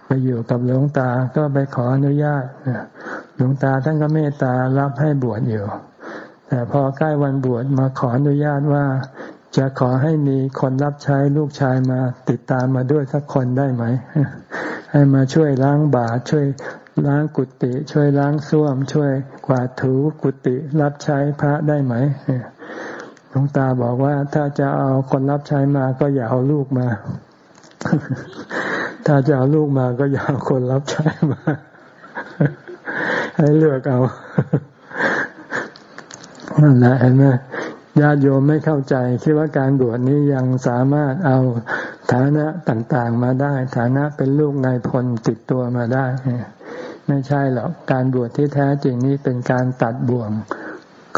ไปอยู่กับหลวงตาก็ไปขออนุญาตหลวงตาท่านก็เมตตารับให้บวชอยู่ แต่พอใกล้วันบวชมาขออนุญาตว่า จะขอให้มีคนรับใช้ลูกชายมาติดตามมาด้วยสักคนได้ไหม ให้มาช่วยล้างบาช่วยล้างกุฏิช่วยล้างส้วม ช่วยกวาดถูกุฏิรับใช้พระได้ไหมหลวงตาบอกว่าถ้าจะเอาคนรับใช้มาก็อย่าเอาลูกมา ถ้าจะเอาลูกมาก็อย่าเอาคนรับใช้มา ให้เลือกเอานั่นแหละเห็นไหมญาติโยมไม่เข้าใจ คิดว่าการบวชนี้ยังสามารถเอาฐานะต่างๆมาได้ ฐานะเป็นลูกนายพลติดตัวมาได้ ไม่ใช่หรอกการบวชที่แท้จริงนี้เป็นการตัดบ่วง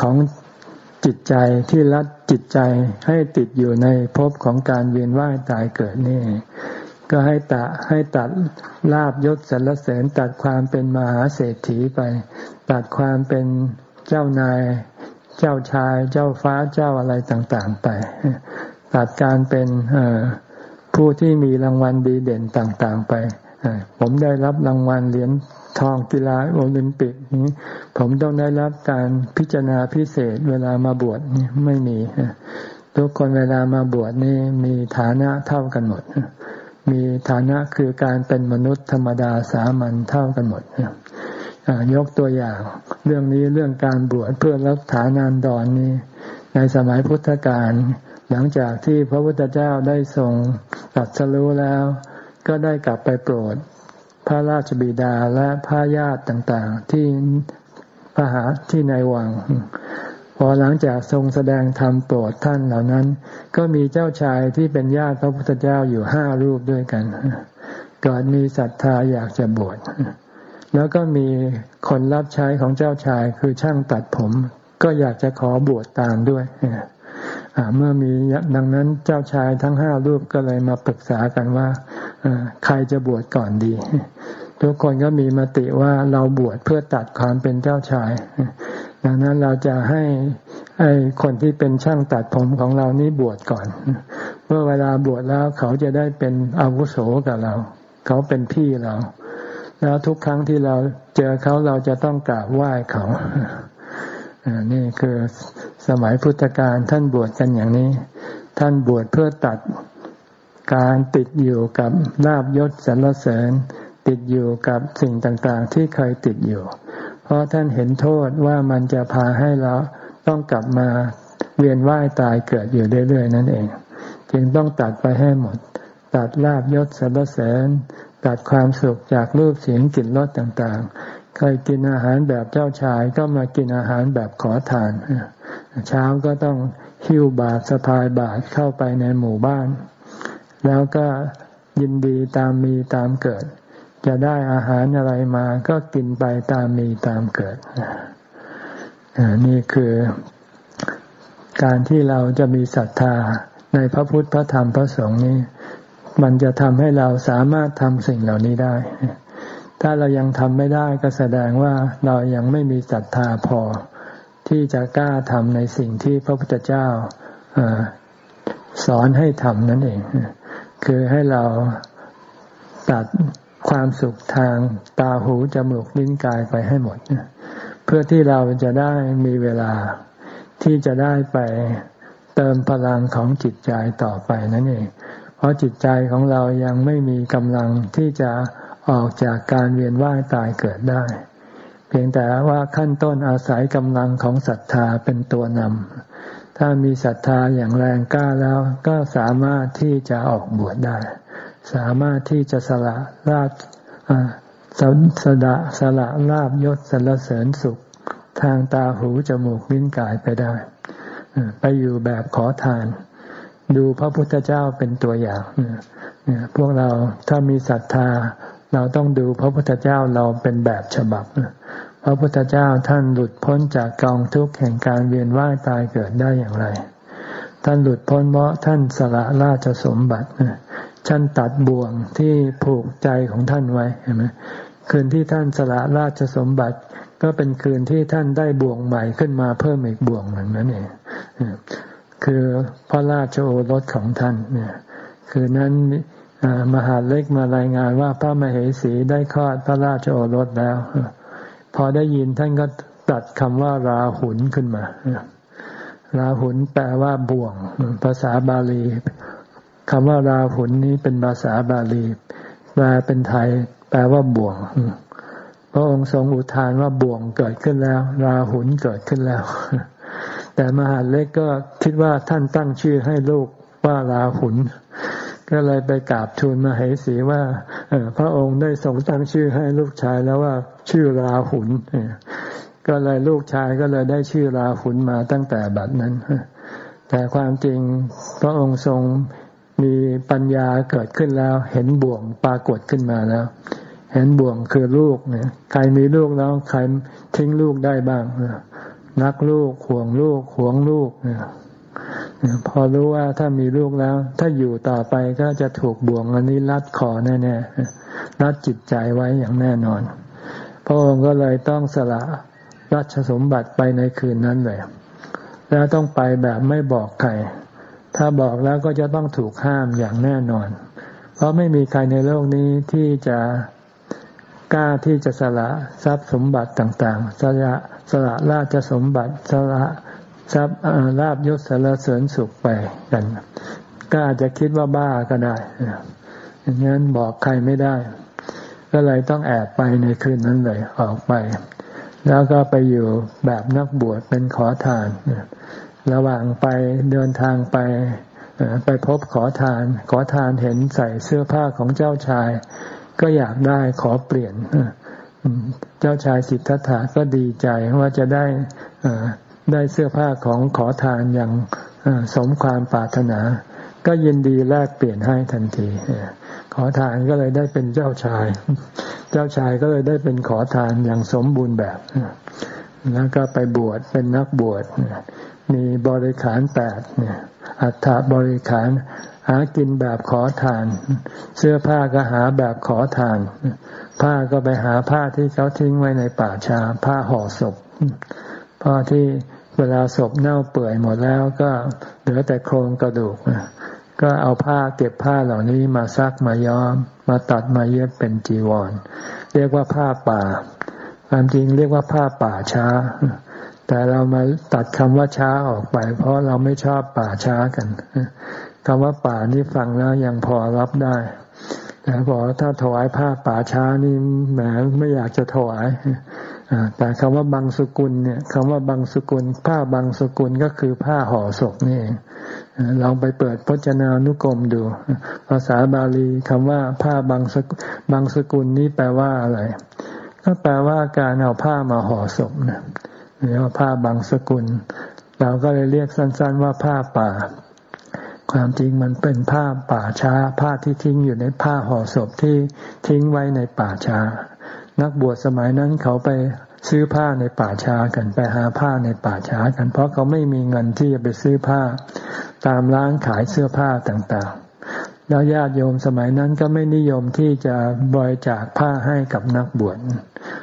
ของจิตใจที่รัดจิตใจให้ติดอยู่ในภพของการเวียนว่ายตายเกิดนี่ ก็ให้ตัดให้ตัดลาบยศสรรเสริญตัดความเป็นมหาเศรษฐีไป ตัดความเป็นเจ้านาย เจ้าชาย เจ้าฟ้าเจ้าอะไรต่างๆ ไป ตัดการเป็นผู้ที่มีรางวัลดีเด่นต่างๆ ไปผมได้รับรางวัลเหรียญทองกีฬาโอลิมปิกนี้ ผมต้องได้รับการพิจารณาพิเศษเวลามาบวชนี่ไม่มีทุกคนเวลามาบวชนี่มีฐานะเท่ากันหมด มีฐานะคือการเป็นมนุษย์ธรรมดาสามัญเท่ากันหมดยกตัวอย่างเรื่องนี้เรื่องการบวชเพื่อรับฐานานดอนนี้ ในสมัยพุทธกาลหลังจากที่พระพุทธเจ้าได้ทรงตัดสรู้แล้ว ก็ได้กลับไปโปรด พระราชบิดาและพระญาติต่าง ๆ ที่พระหาที่ในวัง พอหลังจากทรงแสดงธรรมโปรดท่านเหล่านั้น ก็มีเจ้าชายที่เป็นญาติพระพุทธเจ้าอยู่ห้ารูปด้วยกันก่อนมีศรัทธาอยากจะบวชแล้วก็มีคนรับใช้ของเจ้าชายคือช่างตัดผม ก็อยากจะขอบวชตามด้วยเมื่อมีดังนั้นเจ้าชายทั้งห้ารูปก็เลยมาปรึกษากันว่าใครจะบวชก่อนดี ทุกคนก็มีมติว่าเราบวชเพื่อตัดความเป็นเจ้าชาย ดังนั้นเราจะให้ไอ้คนที่เป็นช่างตัดผมของเรานี้บวชก่อน เมื่อเวลาบวชแล้วเขาจะได้เป็นอาวุโสกับเรา เขาเป็นพี่เรา แล้วทุกครั้งที่เราเจอเขาเราจะต้องกราบไหว้เขานี่คือสมัยพุทธกาลท่านบวชกันอย่างนี้ ท่านบวชเพื่อตัดการติดอยู่กับลาบยศสรรเสริญ ติดอยู่กับสิ่งต่างๆ ที่เคยติดอยู่ เพราะท่านเห็นโทษว่ามันจะพาให้เราต้องกลับมาเวียนว่ายตายเกิดอยู่เรื่อยๆนั่นเอง จึงต้องตัดไปให้หมด ตัดลาบยศสรรเสริญตัดความสุขจากรูปเสียงกลิ่นรสต่างๆ เคยกินอาหารแบบเจ้าชายก็มากินอาหารแบบขอทาน เช้าก็ต้องหิ้วบาตรสะพายบาตรเข้าไปในหมู่บ้าน แล้วก็ยินดีตามมีตามเกิด จะได้อาหารอะไรมาก็กินไปตามมีตามเกิด นี่คือการที่เราจะมีศรัทธาในพระพุทธพระธรรมพระสงฆ์นี้ มันจะทำให้เราสามารถทำสิ่งเหล่านี้ได้ ถ้าเรายังทำไม่ได้ก็แสดงว่าเรายังไม่มีศรัทธาพอ ที่จะกล้าทำในสิ่งที่พระพุทธเจ้าอสอนให้ทำนั่นเอง คือให้เราตัด ความสุขทางตาหูจมูกลิ้นกายไปให้หมด เพื่อที่เราจะได้มีเวลาที่จะได้ไปเติมพลังของจิตใจต่อไปนั่นเอง เพราะจิตใจของเรายังไม่มีกำลังที่จะออกจากการเวียนว่ายตายเกิดได้ เพียงแต่ว่าขั้นต้นอาศัยกำลังของศรัทธาเป็นตัวนำถ้ามีศรัทธาอย่างแรงกล้าแล้วก็สามารถที่จะออกบวชได้ สามารถที่จะสละราชสสดะสละลาบยศสรรเสริญสุข ทางตาหูจมูกลิ้นกายไปได้ ไปอยู่แบบขอทาน ดูพระพุทธเจ้าเป็นตัวอย่างพวกเราถ้ามีศรัทธา เราต้องดูพระพุทธเจ้าเราเป็นแบบฉบับพระพุทธเจ้าท่านหลุดพ้นจากกองทุกข์แห่งการเวียนว่ายตายเกิดได้อย่างไร ท่านหลุดพ้นเพราะท่านสละราชสมบัติ ท่านตัดบ่วงที่ผูกใจของท่านไว้เห็นไหมคืนที่ท่านสละราชสมบัติ ก็เป็นคืนที่ท่านได้บ่วงใหม่ขึ้นมาเพิ่มอีกบ่วงหนึ่งนั่นเองคือพระราชโอรสของท่านเนี่ย คือนั้นมหาเล็กมารายงานว่าพระมเหสีได้คลอดพระราชโอรสแล้ว พอได้ยินท่านก็ตัดคำว่าราหุนขึ้นมา ราหุนแปลว่าบ่วง ภาษาบาลี คำว่าราหุนนี้เป็นภาษาบาลีแปลเป็นไทย แปลว่าบ่วง พระองค์ทรงอุทานว่าบ่วงเกิดขึ้นแล้ว ราหุนเกิดขึ้นแล้ว แต่มหาเล็กก็คิดว่าท่านตั้งชื่อให้ลูกว่าราหุนก็เลยไปกราบทูลมาเหสีว่าพระองค์ได้ทรงตั้งชื่อให้ลูกชายแล้วว่าชื่อราหุนก็เลยลูกชายก็เลยได้ชื่อราหุนมาตั้งแต่บัดนั้นแต่ความจริงพระองค์ทรง มีปัญญาเกิดขึ้นแล้ว เห็นบ่วงปรากฏขึ้นมาแล้ว เห็นบ่วงคือลูกเนี่ย ใครมีลูกแล้วใครทิ้งลูกได้บ้างรักลูกห่วงลูกห่วงลูกเนี่ยพอรู้ว่าถ้ามีลูกแล้ว ถ้าอยู่ต่อไปก็จะถูกบ่วงอันนี้รัดคอแน่ๆรัดจิตใจไว้อย่างแน่นอนพระองค์ก็เลยต้องสละรัชสมบัติไปในคืนนั้นเลย แล้วต้องไปแบบไม่บอกใคร ถ้าบอกแล้วก็จะต้องถูกห้ามอย่างแน่นอน เพราะไม่มีใครในโลกนี้ที่จะกล้าที่จะสละทรัพย์สมบัติต่างๆ สละสละราชสมบัติ สละทรัพย์ลาบยศสารเสริญสุขไปกันก็อาจจะคิดว่าบ้าก็ได้อย่างนั้นบอกใครไม่ได้ ก็เลยต้องแอบไปในคืนนั้นเลยออกไป แล้วก็ไปอยู่แบบนักบวชเป็นขอทาน ระหว่างไปเดินทางไปไปพบขอทาน ขอทานเห็นใส่เสื้อผ้าของเจ้าชาย ก็อยากได้ขอเปลี่ยน เจ้าชายสิทธัตถะก็ดีใจว่าจะได้ได้เสื้อผ้าของขอทานอย่างสมความปรารถนา ก็ยินดีแลกเปลี่ยนให้ทันที ขอทานก็เลยได้เป็นเจ้าชาย เจ้าชายก็เลยได้เป็นขอทานอย่างสมบูรณ์แบบ แล้วก็ไปบวชเป็นนักบวช มีบริขารแปดเนี่ยอัฐบริขารหากินแบบขอทาน เสื้อผ้าก็หาแบบขอทาน ผ้าก็ไปหาผ้าที่เขาทิ้งไว้ในป่าชาผ้าห่อศพผ้าที่เวลาศพเน่าเปื่อยหมดแล้วก็เหลือแต่โครงกระดูก ก็เอาผ้าเก็บผ้าเหล่านี้มาซักมาย้อม มาตัดมาเย็บเป็นจีวร เรียกว่าผ้าป่า ความจริงเรียกว่าผ้าป่าช้า แต่เรามาตัดคำว่าช้าออกไป เพราะเราไม่ชอบป่าช้ากันคำว่าป่านี่ฟังแล้วยังพอรับได้ แต่พอถ้าถวายผ้าป่าช้านี่แหมไม่อยากจะถวายแต่คำว่าบางสกุลเนี่ยคำว่าบางสกุล ผ้าบางสกุลก็คือผ้าห่อศพนี่เองลองไปเปิดพจนานุกรมดู ภาษาบาลีคำว่าผ้าบางสกุลบางสกุลนี้แปลว่าอะไร ก็แปลว่าการเอาผ้ามาห่อศพนะ เรียกว่าผ้าบางสกุล เราก็เลยเรียกสั้น ๆ ว่าผ้าป่า ความจริงมันเป็นผ้าป่าช้า ผ้าที่ทิ้งอยู่ในผ้าห่อศพที่ทิ้งไว้ในป่าช้า นักบวชสมัยนั้นเขาไปซื้อผ้าในป่าช้ากันไปหาผ้าในป่าช้ากัน เพราะเขาไม่มีเงินที่จะไปซื้อผ้า ตามร้านขายเสื้อผ้าต่างๆ แล้วญาติโยมสมัยนั้นก็ไม่นิยมที่จะบริจาคผ้าให้กับนักบวช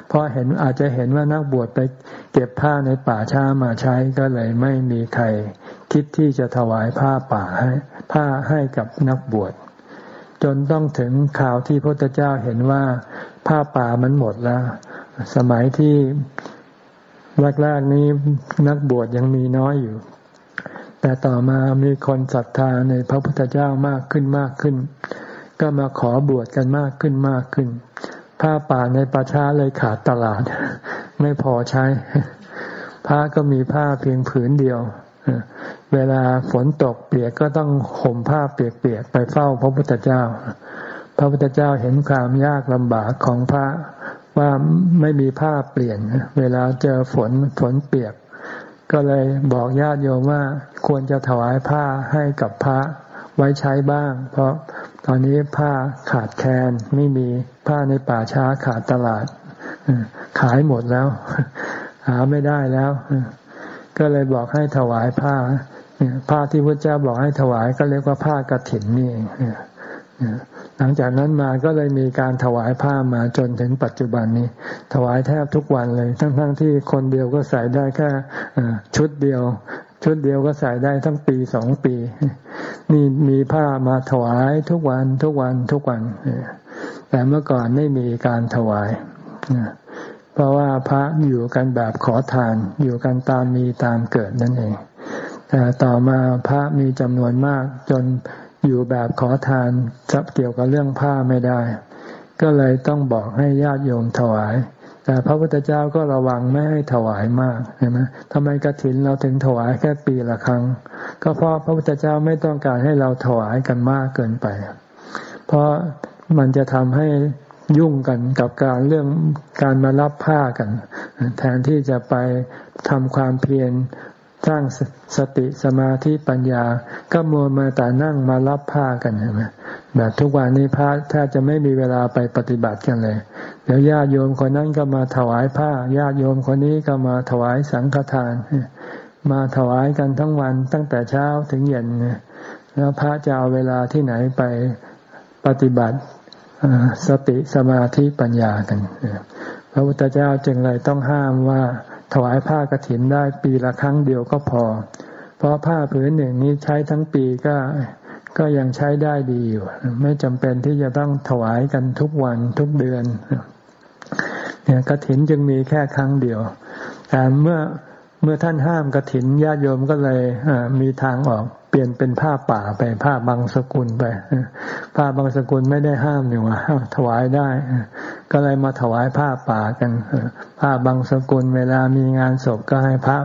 เพราะเห็นอาจจะเห็นว่านักบวชไปเก็บผ้าในป่าช้ามาใช้ก็เลยไม่มีใคร คิดที่จะถวายผ้าป่าให้ผ้าให้กับนักบวช จนต้องถึงข่าวที่พระพุทธเจ้าเห็นว่าผ้าป่ามันหมดแล้ว สมัยที่แรกๆนี้นักบวชยังมีน้อยอยู่ แต่ต่อมามีคนศรัทธาในพระพุทธเจ้ามากขึ้นมากขึ้น ก็มาขอบวชกันมากขึ้นมากขึ้น ผ้าป่าในป่าช้าเลยขาดตลาด ไม่พอใช้ ผ้าก็มีผ้าเพียงผืนเดียวเวลาฝนตกเปียกก็ต้องห่มผ้าเปียกๆไปเฝ้าพระพุทธเจ้า พระพุทธเจ้าเห็นความยากลำบากของพระว่าไม่มีผ้าเปลี่ยน เวลาเจอฝนฝนเปียก ก็เลยบอกญาติโยมว่าควรจะถวายผ้าให้กับพระไว้ใช้บ้าง เพราะตอนนี้ผ้าขาดแคลนไม่มีผ้าในป่าช้าขาดตลาด ขายหมดแล้ว หาไม่ได้แล้ว ก็เลยบอกให้ถวายผ้าผ้าที่พระเจ้าบอกให้ถวายก็เรียกว่าผ้ากรถินนี่เอง หลังจากนั้นมาก็เลยมีการถวายผ้ามาจนถึงปัจจุบันนี้ ถวายแทบทุกวันเลย ทั้งๆทที่คนเดียวก็ใส่ได้แค่ชุดเดียว ชุดเดียวก็ใส่ได้ทั้งปีสองปี นี่มีผ้ามาถวายทุกวันทุกวันทุกวัน แต่เมื่อก่อนไม่มีการถวายเพราะว่าพระอยู่กันแบบขอทาน อยู่กันตามมีตามเกิดนั่นเองแต่ต่อมาพระมีจำนวนมากจน อยู่แบบขอทานจะเกี่ยวกับเรื่องผ้าไม่ได้ ก็เลยต้องบอกให้ญาติโยมถวาย แต่พระพุทธเจ้าก็ระวังไม่ให้ถวายมากเห็นไหมทำไมกระถินเราถึงถวายแค่ปีละครั้ง ก็เพราะพระพุทธเจ้าไม่ต้องการให้เราถวายกันมากเกินไป เพราะมันจะทำให้ยุ่งกันกับการเรื่องการมารับผ้ากัน แทนที่จะไปทำความเพียร สร้างสติสมาธิปัญญา ก็มัวมาแต่นั่งมารับผ้ากันใช่ไหมแบบทุกวันนี้พระแทบจะไม่มีเวลาไปปฏิบัติกันเลย เดี๋ยวญาติโยมคนนั้นก็มาถวายผ้าญาติโยมคนนี้ก็มาถวายสังฆทาน มาถวายกันทั้งวันตั้งแต่เช้าถึงเย็น แล้วพระจะเอาเวลาที่ไหนไปปฏิบัติสติสมาธิปัญญากันพระพุทธเจ้าจึงเลยต้องห้ามว่า ถวายผ้ากรถินได้ปีละครั้งเดียวก็พอ เพราะผ้าผืนหนึ่งนี้ใช้ทั้งปีก็ก็ยังใช้ได้ดีอยู่ ไม่จำเป็นที่จะต้องถวายกันทุกวันทุกเดือนเนี่ยกรถินจึงมีแค่ครั้งเดียว แต่เมื่อเมื่อท่านห้ามกรถินญาติโยมก็เลยมีทางออก ปลี่ยนเป็นผ้าป่าไปผ้าบางสกุลไปผ้าบางสกุลไม่ได้ห้ามนี่ว่าถวายได้ ก็เลยมาถวายผ้าป่ากันผ้าบางสกุลเวลามีงานศพก็ให้พระ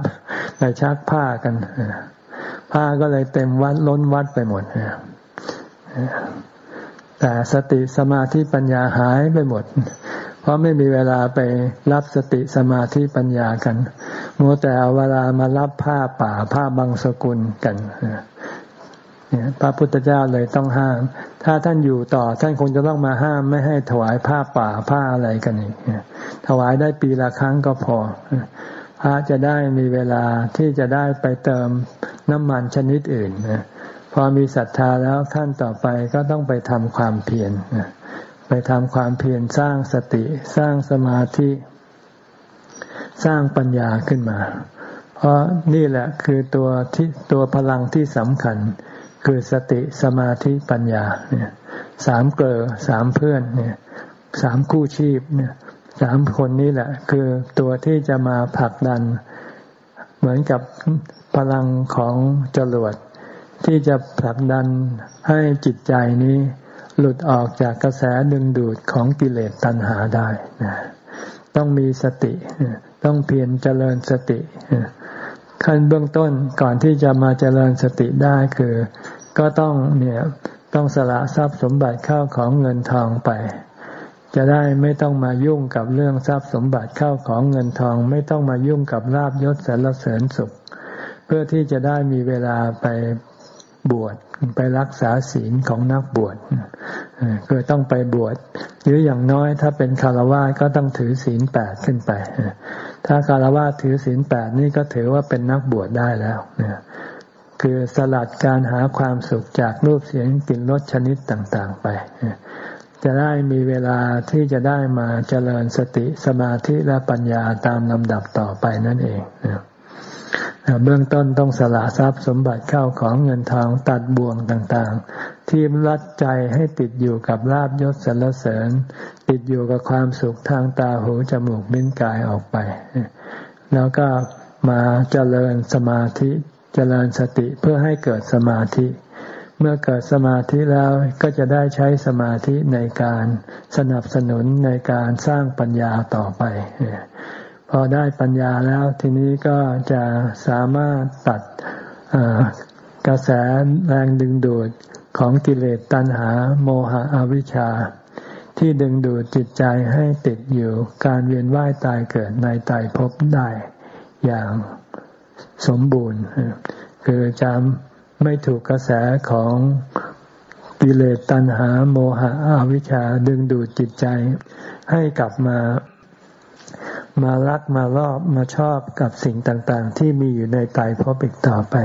ไปชักผ้ากันผ้าก็เลยเต็มวัดล้นวัดไปหมดแต่สติสมาธิปัญญาหายไปหมด เพราะไม่มีเวลาไปรับสติสมาธิปัญญากันมัวแต่เอาเวลามารับผ้าป่าผ้าบางสกุลกัน พระพุทธเจ้าเลยต้องห้าม ถ้าท่านอยู่ต่อท่านคงจะต้องมาห้ามไม่ให้ถวายผ้าป่าผ้าอะไรกันอีกถวายได้ปีละครั้งก็พอ พระจะได้มีเวลาที่จะได้ไปเติมน้ำมันชนิดอื่นนะพอมีศรัทธาแล้วขั้นต่อไปก็ต้องไปทำความเพียรไปทำความเพียรสร้างสติสร้างสมาธิ สร้างปัญญาขึ้นมา เพราะนี่แหละคือตัวที่ตัวพลังที่สำคัญ คือสติสมาธิปัญญาเนี่ยสามเกลอสามเพื่อนเนี่ยสามคู่ชีพเนี่ยสามคนนี้แหละ คือตัวที่จะมาผลักดัน เหมือนกับพลังของจรวดที่จะผลักดันให้จิตใจนี้ หลุดออกจากกระแสดึงดูดของกิเลสตัณหาได้นะต้องมีสติ ต้องเพียรเจริญสติ ขั้นเบื้องต้นก่อนที่จะมาเจริญสติได้คือ ก็ต้องเนี่ยต้องสละทรัพย์สมบัติเข้าของเงินทองไป จะได้ไม่ต้องมายุ่งกับเรื่องทรัพย์สมบัติเข้าของเงินทอง ไม่ต้องมายุ่งกับลาบยศสรรเสริญสุข เพื่อที่จะได้มีเวลาไปบวชไปรักษาศีลของนักบวชคือต้องไปบวชหรืออย่างน้อยถ้าเป็นคารวะก็ต้องถือศีลแปดขึ้นไป ถ้าคารวะถือศีลแปดนี่ก็ถือว่าเป็นนักบวชได้แล้วเนี่ยคือสลัดการหาความสุขจากรูปเสียงกลิ่นรสชนิดต่างๆไป จะได้มีเวลาที่จะได้มาเจริญสติสมาธิและปัญญาตามลำดับต่อไปนั่นเอง เบื้องต้นต้องสละทรัพย์สมบัติเข้าของเงินทองตัดบ่วงต่างๆ ที่รัดใจให้ติดอยู่กับลาบยศสรรเสริญ ติดอยู่กับความสุขทางตาหูจมูกมิ้นกายออกไป แล้วก็มาเจริญสมาธิเจริญสติเพื่อให้เกิดสมาธิ เมื่อเกิดสมาธิแล้วก็จะได้ใช้สมาธิในการสนับสนุนในการสร้างปัญญาต่อไป พอได้ปัญญาแล้วทีนี้ก็จะสามารถตัดกระแสแรงดึงดูดของกิเลสตัณหาโมหะอวิชชา ที่ดึงดูดจิตใจให้ติดอยู่การเวียนว่ายตายเกิดในตายพบได้ อย่างสมบูรณ์ คือจะไม่ถูกกระแสของกิเลสตัณหาโมหะอวิชชาดึงดูดจิตใจให้กลับมา มารักมารอบมาชอบกับสิ่งต่างๆ ที่มีอยู่ในตายพบอีกต่อไป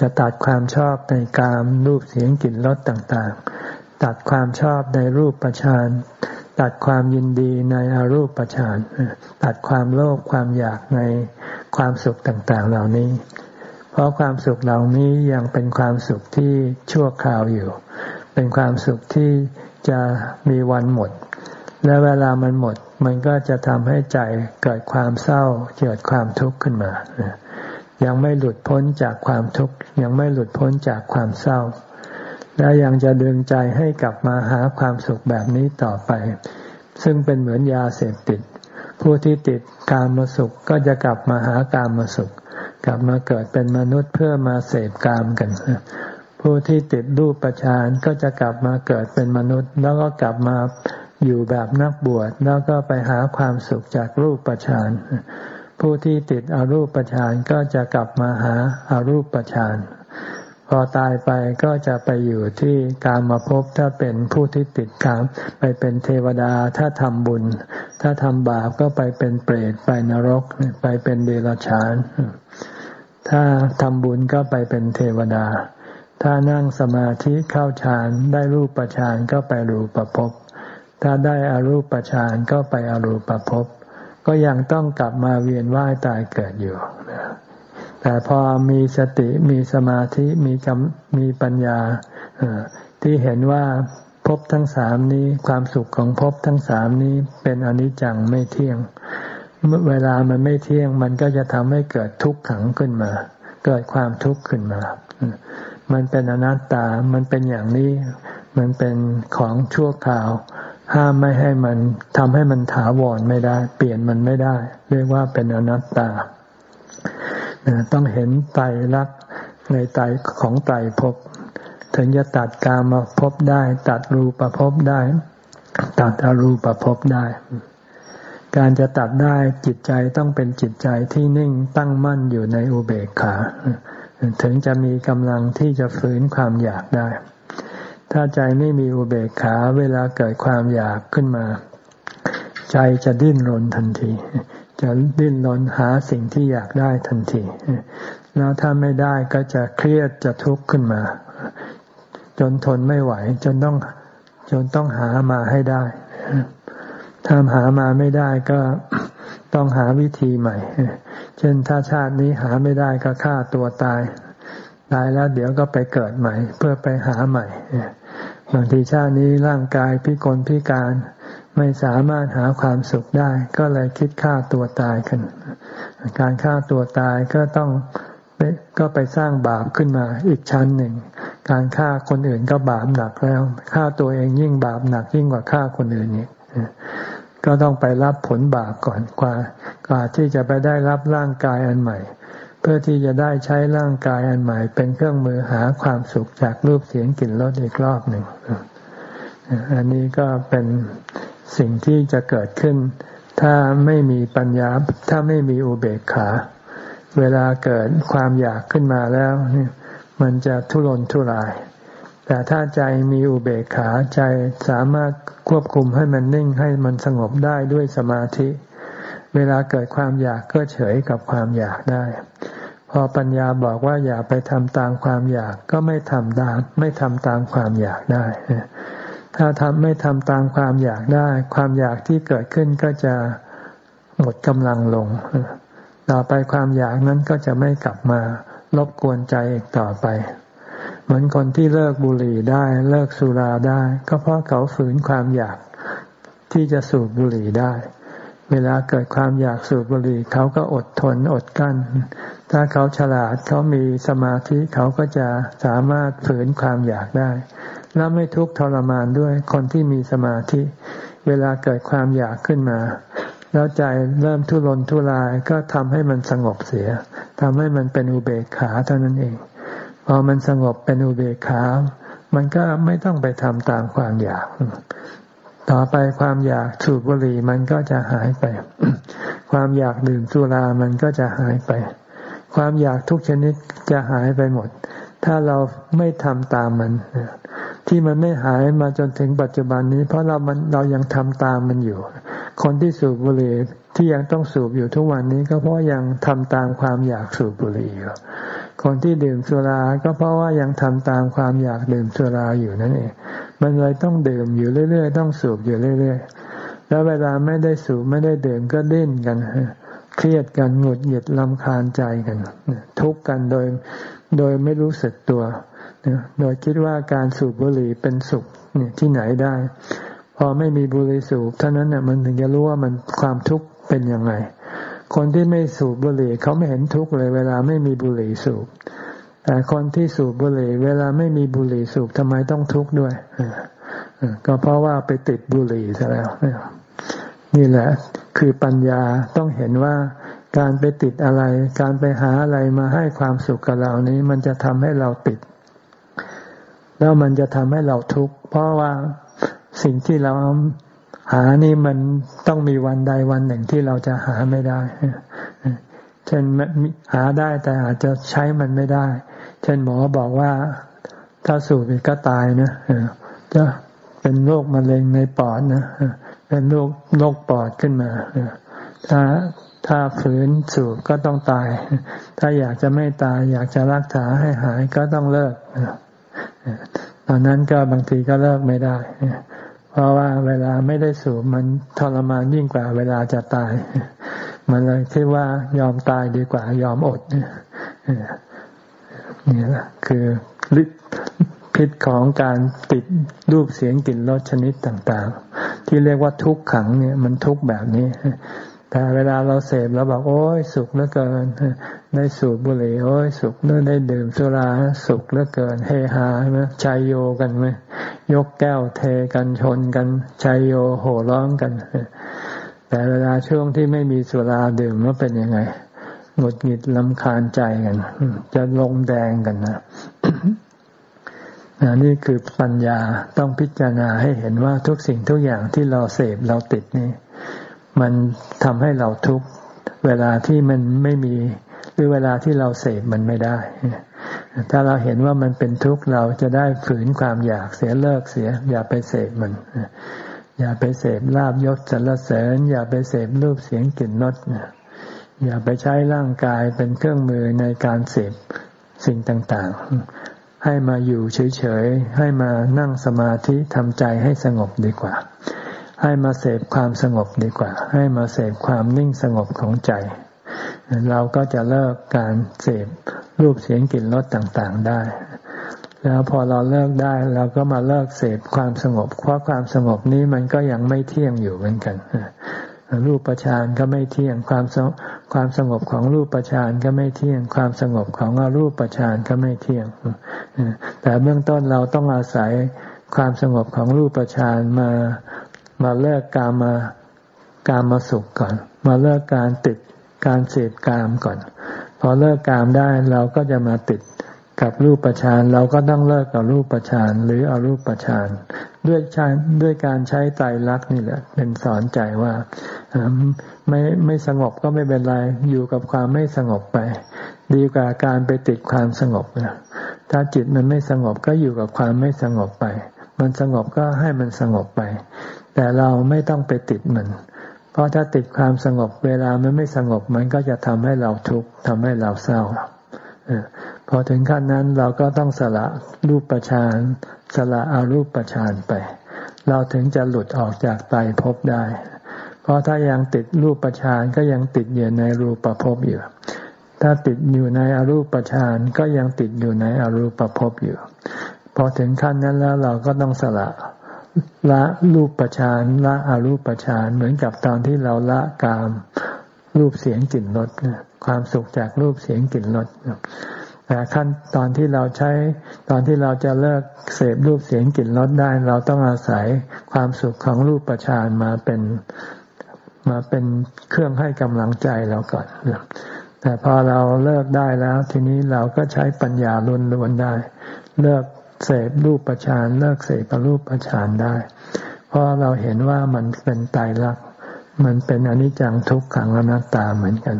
จะตัดความชอบในกามรูปเสียงกลิ่นรสต่างๆ ตัดความชอบในรูปประชานตัดความยินดีในอรูปประชานตัดความโลภความอยากในความสุขต่างๆ เหล่านี้ เพราะความสุขเหล่านี้ยังเป็นความสุขที่ชั่วคราวอยู่ เป็นความสุขที่จะมีวันหมด และเวลามันหมด มันก็จะทำให้ใจเกิดความเศร้าเกิดความทุกข์ขึ้นมา ยังไม่หลุดพ้นจากความทุกข์ ยังไม่หลุดพ้นจากความเศร้า และยังจะดึงใจให้กลับมาหาความสุขแบบนี้ต่อไป ซึ่งเป็นเหมือนยาเสพติด ผู้ที่ติดกามาสุขก็จะกลับมาหากามาสุข กลับมาเกิดเป็นมนุษย์เพื่อมาเสพกามกันผู้ที่ติดรูปประชานก็จะกลับมาเกิดเป็นมนุษย์ แล้วก็กลับมา อยู่แบบนักบวชแล้วก็ไปหาความสุขจากรูปประชานผู้ที่ติดอรูปประชานก็จะกลับมาหาอารูปประชานพอตายไปก็จะไปอยู่ที่การมาพบถ้าเป็นผู้ที่ติดกามไปเป็นเทวดาถ้าทำบุญ ถ้าทำบาปก็ไปเป็นเปรตไปนรกไปเป็นเดรัจฉาน ถ้าทำบุญก็ไปเป็นเทวดา ถ้านั่งสมาธิเข้าฌานได้รูปฌานก็ไปรูปภพ ถ้าได้อารูปฌานก็ไปอรูปภพก็ยังต้องกลับมาเวียนว่ายตายเกิดอยู่แต่พอมีสติมีสมาธิมีกมีปัญญาที่เห็นว่าภพทั้งสามนี้ความสุขของภพทั้งสามนี้เป็นอนิจจังไม่เที่ยง เวลามันไม่เที่ยง มันก็จะทำให้เกิดทุกข์ขังขึ้นมา เกิดความทุกข์ขึ้นมา มันเป็นอนัตตา มันเป็นอย่างนี้ มันเป็นของชั่วคราว ห้ามไม่ให้มันทำให้มันถาวรไม่ได้ เปลี่ยนมันไม่ได้ เรียกว่าเป็นอนัตตาต้องเห็นไตรลักษณ์ในไตรของไตรภพถึงจะตัดกามาภพได้ ตัดรูปภพได้ ตัดอรูปภพได้ การจะตัดได้จิตใจต้องเป็นจิตใจที่นิ่งตั้งมั่นอยู่ในอุเบกขา ถึงจะมีกำลังที่จะฝืนความอยากได้ ถ้าใจไม่มีอุเบกขาเวลาเกิดความอยากขึ้นมา ใจจะดิ้นรนทันที จะดิ้นรนหาสิ่งที่อยากได้ทันที แล้วถ้าไม่ได้ก็จะเครียดจะทุกข์ขึ้นมา จนทนไม่ไหว จนต้องจนต้องหามาให้ได้ ถ้าหามาไม่ได้ก็ต้องหาวิธีใหม่ เช่นถ้าชาตินี้หาไม่ได้ก็ฆ่าตัวตาย ตายแล้วเดี๋ยวก็ไปเกิดใหม่ เพื่อไปหาใหม่บางทีชาตินี้ร่างกายพิกลพิการไม่สามารถหาความสุขได้ ก็เลยคิดฆ่าตัวตายกัน การฆ่าตัวตายก็ต้องก็ไปสร้างบาปขึ้นมาอีกชั้นหนึ่ง การฆ่าคนอื่นก็บาปหนักแล้วฆ่าตัวเองยิ่งบาปหนักยิ่งกว่าฆ่าคนอื่นอีกก็ต้องไปรับผลบาปก่อนกว่ากว่าที่จะไปได้รับร่างกายอันใหม่ เพื่อที่จะได้ใช้ร่างกายอันใหม่ เป็นเครื่องมือหาความสุขจากรูปเสียงกลิ่นรสอีกรอบหนึ่ง อันนี้ก็เป็นสิ่งที่จะเกิดขึ้น ถ้าไม่มีปัญญา ถ้าไม่มีอุเบกขา เวลาเกิดความอยากขึ้นมาแล้วเนี่ยมันจะทุรนทุราย แต่ถ้าใจมีอุเบกขาใจสามารถควบคุมให้มันนิ่งให้มันสงบได้ด้วยสมาธิ เวลาเกิดความอยากก็เฉยกับความอยากได้ พอปัญญาบอกว่าอย่าไปทำตามความอยากก็ไม่ทำตามไม่ทำตามความอยากได้ ถ้าทำไม่ทำตามความอยากได้ ความอยากที่เกิดขึ้นก็จะหมดกำลังลง ต่อไปความอยากนั้นก็จะไม่กลับมารบกวนใจอีกต่อไป เหมือนคนที่เลิกบุหรี่ได้เลิกสุราได้ ก็เพราะเขาฝืนความอยากที่จะสูบบุหรี่ได้ เวลาเกิดความอยากสูบบุหรี่เขาก็อดทนอดกั้น ถ้าเขาฉลาดเขามีสมาธิเขาก็จะสามารถฝืนความอยากได้ แล้วไม่ทุกข์ทรมานด้วยคนที่มีสมาธิ เวลาเกิดความอยากขึ้นมา แล้วใจเริ่มทุรนทุรายก็ทำให้มันสงบเสียทำให้มันเป็นอุเบกขาเท่านั้นเอง พอมันสงบเป็นอุเบกขา มันก็ไม่ต้องไปทำตามความอยาก ต่อไปความอยากสูบบุหรี่มันก็จะหายไป ความอยากดื่มสุรามันก็จะหายไป ความอยากทุกชนิดจะหายไปหมด ถ้าเราไม่ทำตามมัน ที่มันไม่หายมาจนถึงปัจจุบันนี้ เพราะเรามันเรายังทำตามมันอยู่ คนที่สูบบุหรี่ที่ยังต้องสูบอยู่ทุกวันนี้ก็เพราะยังทำตามความอยากสูบบุหรี่อยู่คนที่ดื่มสุรา ก็เพราะว่ายังทำตามความอยากดื่มสุราอยู่นั่นเอง มันเลยต้องดื่มอยู่เรื่อยๆ ต้องสูบอยู่เรื่อยๆ แล้วเวลาไม่ได้สูบไม่ได้ดื่มก็ดิ้นกันเครียดกันหงุดหงิดลำคาญใจกัน ทุกข์กันโดยโดยไม่รู้สึกตัว โดยคิดว่าการสูบบุหรี่เป็นสุขเนี่ยที่ไหนได้ พอไม่มีบุหรี่สูบเท่านั้นเนี่ยมันถึงจะรู้ว่ามันความทุกข์เป็นยังไง คนที่ไม่สูบบุหรี่เขาไม่เห็นทุกข์เลย เวลาไม่มีบุหรี่สูบ แต่คนที่สูบบุหรี่ เวลาไม่มีบุหรี่สูบทำไมต้องทุกข์ด้วยก็เพราะว่าไปติดบุหรี่ซะแล้วนี่แหละ คือปัญญาต้องเห็นว่าการไปติดอะไร การไปหาอะไรมาให้ความสุขกับเรานี้ มันจะทำให้เราติด แล้วมันจะทำให้เราทุกข์เพราะว่าสิ่งที่เราหานี่มันต้องมีวันใดวันหนึ่งที่เราจะหาไม่ได้ เช่นหาได้แต่อาจจะใช้มันไม่ได้ เช่นหมอบอกว่าถ้าสูบก็ตายนะจะเป็นโรคมะเร็งในปอดนะเป็นโรคโรคปอดขึ้นมาถ้าถ้าฝืนสูบก็ต้องตาย ถ้าอยากจะไม่ตาย อยากจะรักษาให้หายก็ต้องเลิกตอนนั้นก็บางทีก็เลิกไม่ได้ เพราะว่าเวลาไม่ได้สูบมันทรมานยิ่งกว่าเวลาจะตาย มันเลยคิดว่ายอมตายดีกว่ายอมอด นี่แหละคือฤทธิ์พิษของการติดรูปเสียงกลิ่นรสชนิดต่างๆ ที่เรียกว่าทุกขังเนี่ยมันทุกแบบนี้ แต่เวลาเราเสพเราบอกโอ้ยสุขเหลือเกิน ได้สูบบุหรี่โอ้ยสุขเได้ดื่มสุราสุขเหลือเกิน เฮฮาใช่ไหมชายโยกันไหมยกแก้วเทกันชนกันชายโยโห่ร้องกัน แต่เวลาช่วงที่ไม่มีสุราดื่มแล้วเป็นยังไง หงุดหงิดลำคาญใจกัน จะลงแดงกันนะนี่คือปัญญาต้องพิจารณาให้เห็นว่าทุกสิ่งทุกอย่างที่เราเสพเราติดนี่ มันทำให้เราทุกเวลาที่มันไม่มี หรือเวลาที่เราเสพมันไม่ได้ ถ้าเราเห็นว่ามันเป็นทุกข์เราจะได้ฝืนความอยากเสียเลิกเสีย อย่าไปเสพมันอย่าไปเสพลาบยศสรรเสริญ อย่าไปเสพรูปเสียงกลิ่นรส อย่าไปใช้ร่างกายเป็นเครื่องมือในการเสพสิ่งต่างๆ ให้มาอยู่เฉยๆ ให้มานั่งสมาธิทำใจให้สงบดีกว่า ให้มาเสพความสงบดีกว่า ให้มาเสพความนิ่งสงบของใจ เราก็จะเลิกการเสพรูปเสียงกลิ่นรสต่างๆได้ แล้วพอเราเลิกได้เราก็มาเลิกเสพความสงบ เพราะความสงบนี้มันก็ยังไม่เที่ยงอยู่เหมือนกันรูปประชานก็ไม่เที่ยงความ ความสงบของรูปประชานก็ไม่เที่ยง ความสงบของอรูปประชานก็ไม่เที่ยง แต่เบื้องต้นเราต้องอาศัยความสงบของรูปประชานมามาเลิกกามาการมาสุขก่อน มาเลิกการติดการเสพกามก่อน พอเลิกกามได้เราก็จะมาติด กับรูปประชานเราก็ต้องเลิกกับรูปประชานหรืออารูปประชานด้วยใช้ด้วยการใช้ไตรลักษณ์นี่แหละ เป็นสอนใจว่าไม่ไม่สงบก็ไม่เป็นไรอยู่กับความไม่สงบไป ดีกว่าการไปติดความสงบนะถ้าจิตมันไม่สงบก็อยู่กับความไม่สงบไป มันสงบก็ให้มันสงบไป แต่เราไม่ต้องไปติดมัน เพราะถ้าติดความสงบเวลามันไม่สงบมันก็จะทำให้เราทุกข์ทำให้เราเศร้า พอถึงขั้นนั้นเราก็ต้องสละรูปประชานสละอารูปประชานไป เราถึงจะหลุดออกจากไตภพได้ เพราะถ้ายังติดรูปประชานก็ยังติดอยู่ในรูปประพอยู่ถ้าติดอยู่ในอรูปประชานก็ยังติดอยู่ในอรูปประพอยู่ พอถึงขั้นนั้นแล้วเราก็ต้องสละละรูปประชานละอารูปประชานเหมือนกับตอนที่เราละกามรูปเสียงกลิ่นรสความสุขจากรูปเสียงกลิ่นรส แต่ขั้นตอนที่เราใช้ตอนที่เราจะเลิกเสพรูปเสียงกลิ่นรสได้ เราต้องอาศัยความสุขของรูปประชานมาเป็นมาเป็นเครื่องให้กำลังใจเราก่อนแต่พอเราเลิกได้แล้ว ทีนี้เราก็ใช้ปัญญาล้วนๆได้ เลิกเสพรูปประชานเลิกเสพรูปประชานได้ เพราะเราเห็นว่ามันเป็นตายรักมันเป็นอนิจจังทุกขังอนัตตาเหมือนกัน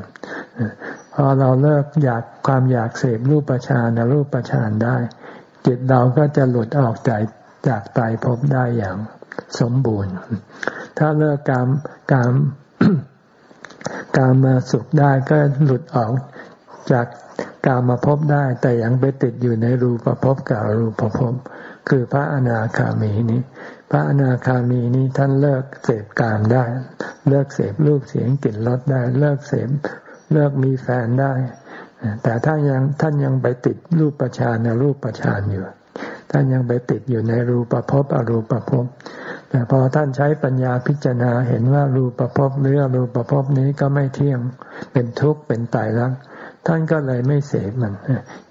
พอเราเลิกอยากความอยากเสพรูปฌานรูปฌานได้ จิตเราก็จะหลุดออกจากจากตายภพได้อย่างสมบูรณ์ ถ้าเลิกกามกามกามมาสุขได้ก็หลุดออกจากกามมาพบได้ แต่ยังไปติดอยู่ในรูปภพกับรูปภพคือพระอนาคามีนี้ พระอนาคามีนี้ท่านเลิกเสพกามได้ เลิกเสพรูปเสียงกลิ่นรสได้ เลิกเสพ เลิกมีแฟนได้ แต่ถ้ายังท่านยังไปติดรูปประชานรูปประชานอยู่ ท่านยังไปติดอยู่ในรูปภพอรูปภพแต่พอท่านใช้ปัญญาพิจารณาเห็นว่ารูปภพหรืออรูปภพนี้ก็ไม่เที่ยงเป็นทุกข์เป็นตายรักท่านก็เลยไม่เสพมัน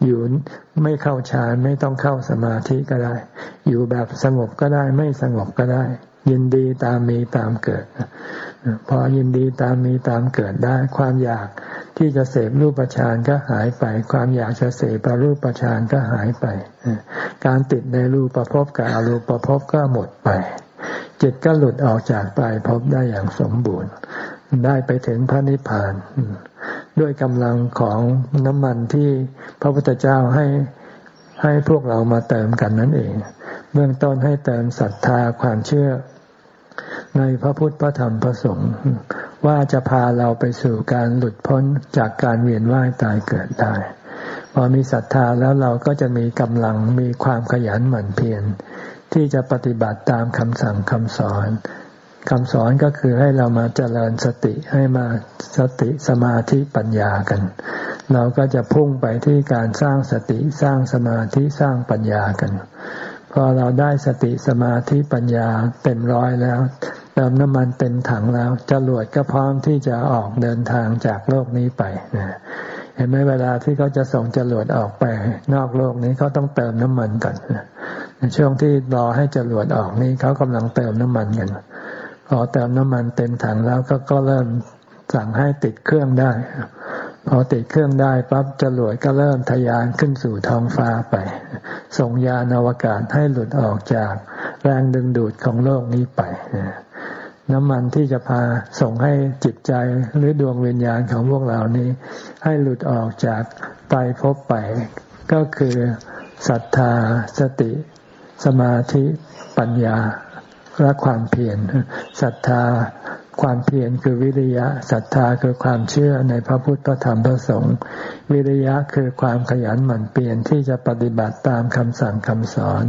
อยู่ไม่เข้าฌานไม่ต้องเข้าสมาธิก็ได้ อยู่แบบสงบก็ได้ไม่สงบก็ได้ ยินดีตามมีตามเกิด พอยินดีตามมีตามเกิดได้ ความอยากที่จะเสพรูปฌานก็หายไป ความอยากจะเสพรูปฌานก็หายไป การติดในรูปประพบกับอรูปประพบก็หมดไป จิตก็หลุดออกจากตายพบได้อย่างสมบูรณ์ ได้ไปถึงพระนิพพาน ด้วยกำลังของน้ำมันที่พระพุทธเจ้าให้ให้พวกเรามาเติมกันนั่นเอง เบื้องต้นให้เติมศรัทธาความเชื่อ ในพระพุทธพระธรรมพระสงฆ์ว่าจะพาเราไปสู่การหลุดพ้นจากการเวียนว่ายตายเกิดได้พอมีศรัทธาแล้วเราก็จะมีกำลังมีความขยันหมั่นเพียรที่จะปฏิบัติตามคำสั่งคำสอนคำสอนก็คือให้เรามาเจริญสติให้มาสติสมาธิปัญญากัน เราก็จะพุ่งไปที่การสร้างสติสร้างสมาธิสร้างปัญญากัน อเราได้สติสมาธิปัญญาเต็มร้อยแล้วเติมน้ำมันเต็มถังแล้วจรวดก็พร้อมที่จะออกเดินทางจากโลกนี้ไปเห็นไหมเวลาที่เขาจะส่งจรวดออกไป นอกโลกนี้เขาต้องเติมน้ำมันก่อนในช่วงที่รอให้จรวดออกนี้เขากำลังเติมน้ำมันกันพอเติมน้ำมันเต็มถังแล้วก็ก็เริ่มสั่งให้ติดเครื่องได้ พอติดเครื่องได้ปั๊บจรวดก็เริ่มทะยานขึ้นสู่ท้องฟ้าไป ส่งยานอวกาศให้หลุดออกจากแรงดึงดูดของโลกนี้ไป น้ำมันที่จะพาส่งให้จิตใจหรือดวงวิญญาณของพวกเรานี้ ให้หลุดออกจากตายพบไป ก็คือศรัทธาสติ สมาธิปัญญาและความเพียรศรัทธา ความเพียรคือวิริยะศรัทธาคือความเชื่อในพระพุทธพระธรรมพระสงฆ์วิริยะคือความขยันหมั่นเพียรที่จะปฏิบัติตามคำสั่งคำสอน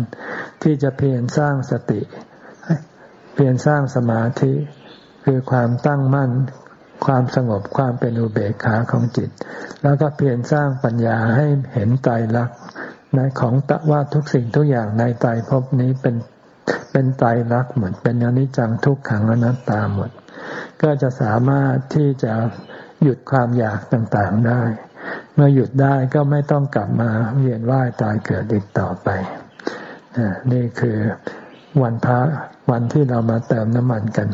ที่จะเพียรสร้างสติ เพียรสร้างสมาธิ คือความตั้งมั่น ความสงบความเป็นอุเบกขาของจิต แล้วก็เพียรสร้างปัญญาให้เห็นไตรลักษณ์ในของตะว่าทุกสิ่งทุกอย่างในไตรภพนี้เป็นเป็นไตรลักษณ์หมดเป็นอนิจจังทุกขังอนัตตาหมด ก็จะสามารถที่จะหยุดความอยากต่างๆได้ เมื่อหยุดได้ก็ไม่ต้องกลับมาเวียนว่ายตายเกิดอีกต่อไปนี่คือวันพระวันที่เรามาเติมน้ำมันกัน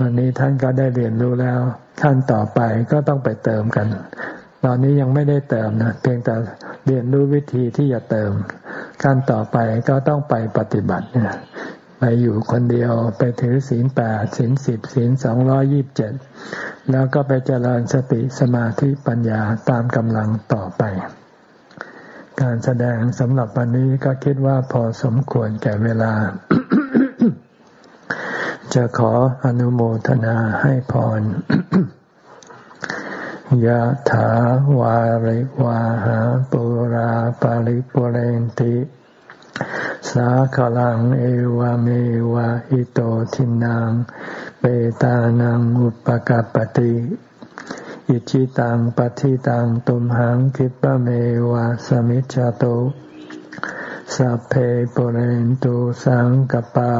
วันนี้ท่านก็ได้เรียนรู้แล้วขั้นต่อไปก็ต้องไปเติมกัน ตอนนี้ยังไม่ได้เติมนะเพียงแต่เรียนรู้วิธีที่จะเติมขั้นต่อไปก็ต้องไปปฏิบัติเนี่ย ไปอยู่คนเดียวไปถือศีลแปดศีลสิบศีลสองร้อยี่บเจ็ดแล้วก็ไปเจริญสติสมาธิปัญญาตามกำลังต่อไป การแสดงสำหรับวันนี้ก็คิดว่าพอสมควรแก่เวลา จะขออนุโมทนาให้พรยะถาวาริวาหาปุราปาริปุเรนติ สาขลังเอวเมวะอิโตทินังเปตานังอุปกาปติอิจิตังปฏิตังตุมหังคิปะเมวะสมิจจโตสัพเพปเรนตุสังกปา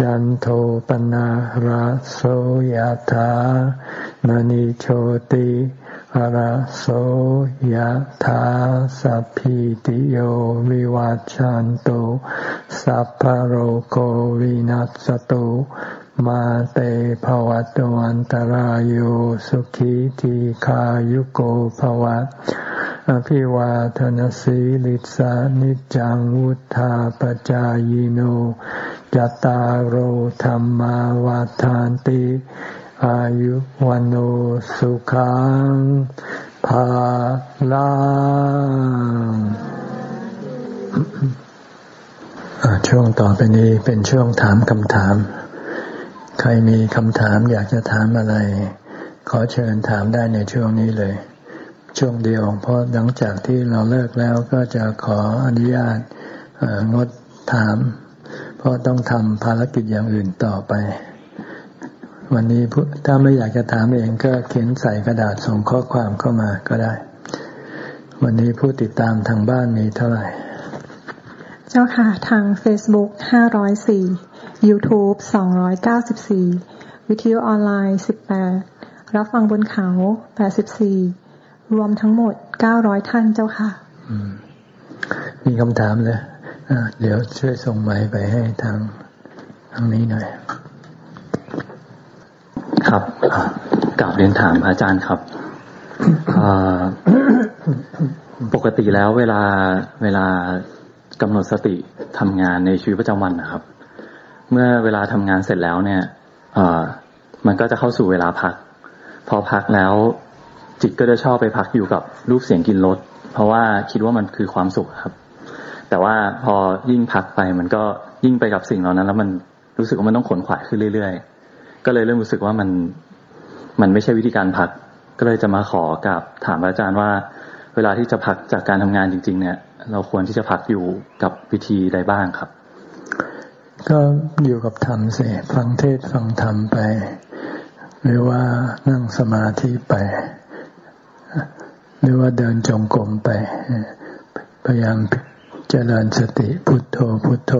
ยันโทปนะระโสยธามณิโชติ ระโสยธาสัพพิติโยวิวัจจันตุสัพพโรโกวินัสตุมาเตภวัตวันตารโยสุขีทีขายุโกภวะ อภิวาทนสีลิสานิจังวุธาปจายโนจตารโหธรรมาวาทานติ อายุวันโอสุขังภาลังช่วงต่อไปนี้เป็นช่วงถามคำถาม ใครมีคำถามอยากจะถามอะไร ขอเชิญถามได้ในช่วงนี้เลย ช่วงเดียว เพราะหลังจากที่เราเลิกแล้วก็จะขออนุญาตงดถาม เพราะต้องทำภารกิจอย่างอื่นต่อไป วันนี้ถ้าไม่อยากจะถามเองก็เขียนใส่กระดาษส่งข้อความเข้ามาก็ได้ วันนี้ผู้ติดตามทางบ้านมีเท่าไหร่ เจ้าค่ะ ทาง Facebook 504 YouTube 294 วิทยุออนไลน์ 18 รับฟังบนเขา 84 รวมทั้งหมด 900 ท่านเจ้าค่ะ มีคำถามเลยเดี๋ยวช่วยส่งไม้ไปให้ทางทางนี้หน่อย ครับกลับเรียนถามอาจารย์ครับปกติแล้วเวลาเวลากำหนดสติทำงานในชีวิตประจำวันนะครับ เมื่อเวลาทำงานเสร็จแล้วเนี่ยมันก็จะเข้าสู่เวลาพัก พอพักแล้วจิตก็จะชอบไปพักอยู่กับรูปเสียงกินรสเพราะว่าคิดว่ามันคือความสุขครับ แต่ว่าพอยิ่งพักไปมันก็ยิ่งไปกับสิ่งเหล่านั้น แล้วมันรู้สึกว่ามันต้องขนขวายขึ้นเรื่อยๆ ก็เลยเริ่มรู้สึกว่ามันมันไม่ใช่วิธีการพัก ก็เลยจะมาขอกับถามอาจารย์ว่า เวลาที่จะพักจากการทำงานจริง ๆ เนี่ย เราควรที่จะพักอยู่กับวิธีใดบ้างครับ ก็อยู่กับธรรมสิฟังเทศฟังธรรมไป หรือว่านั่งสมาธิไป หรือว่าเดินจงกรมไป พยายามเจริญสติพุทโธพุทโธ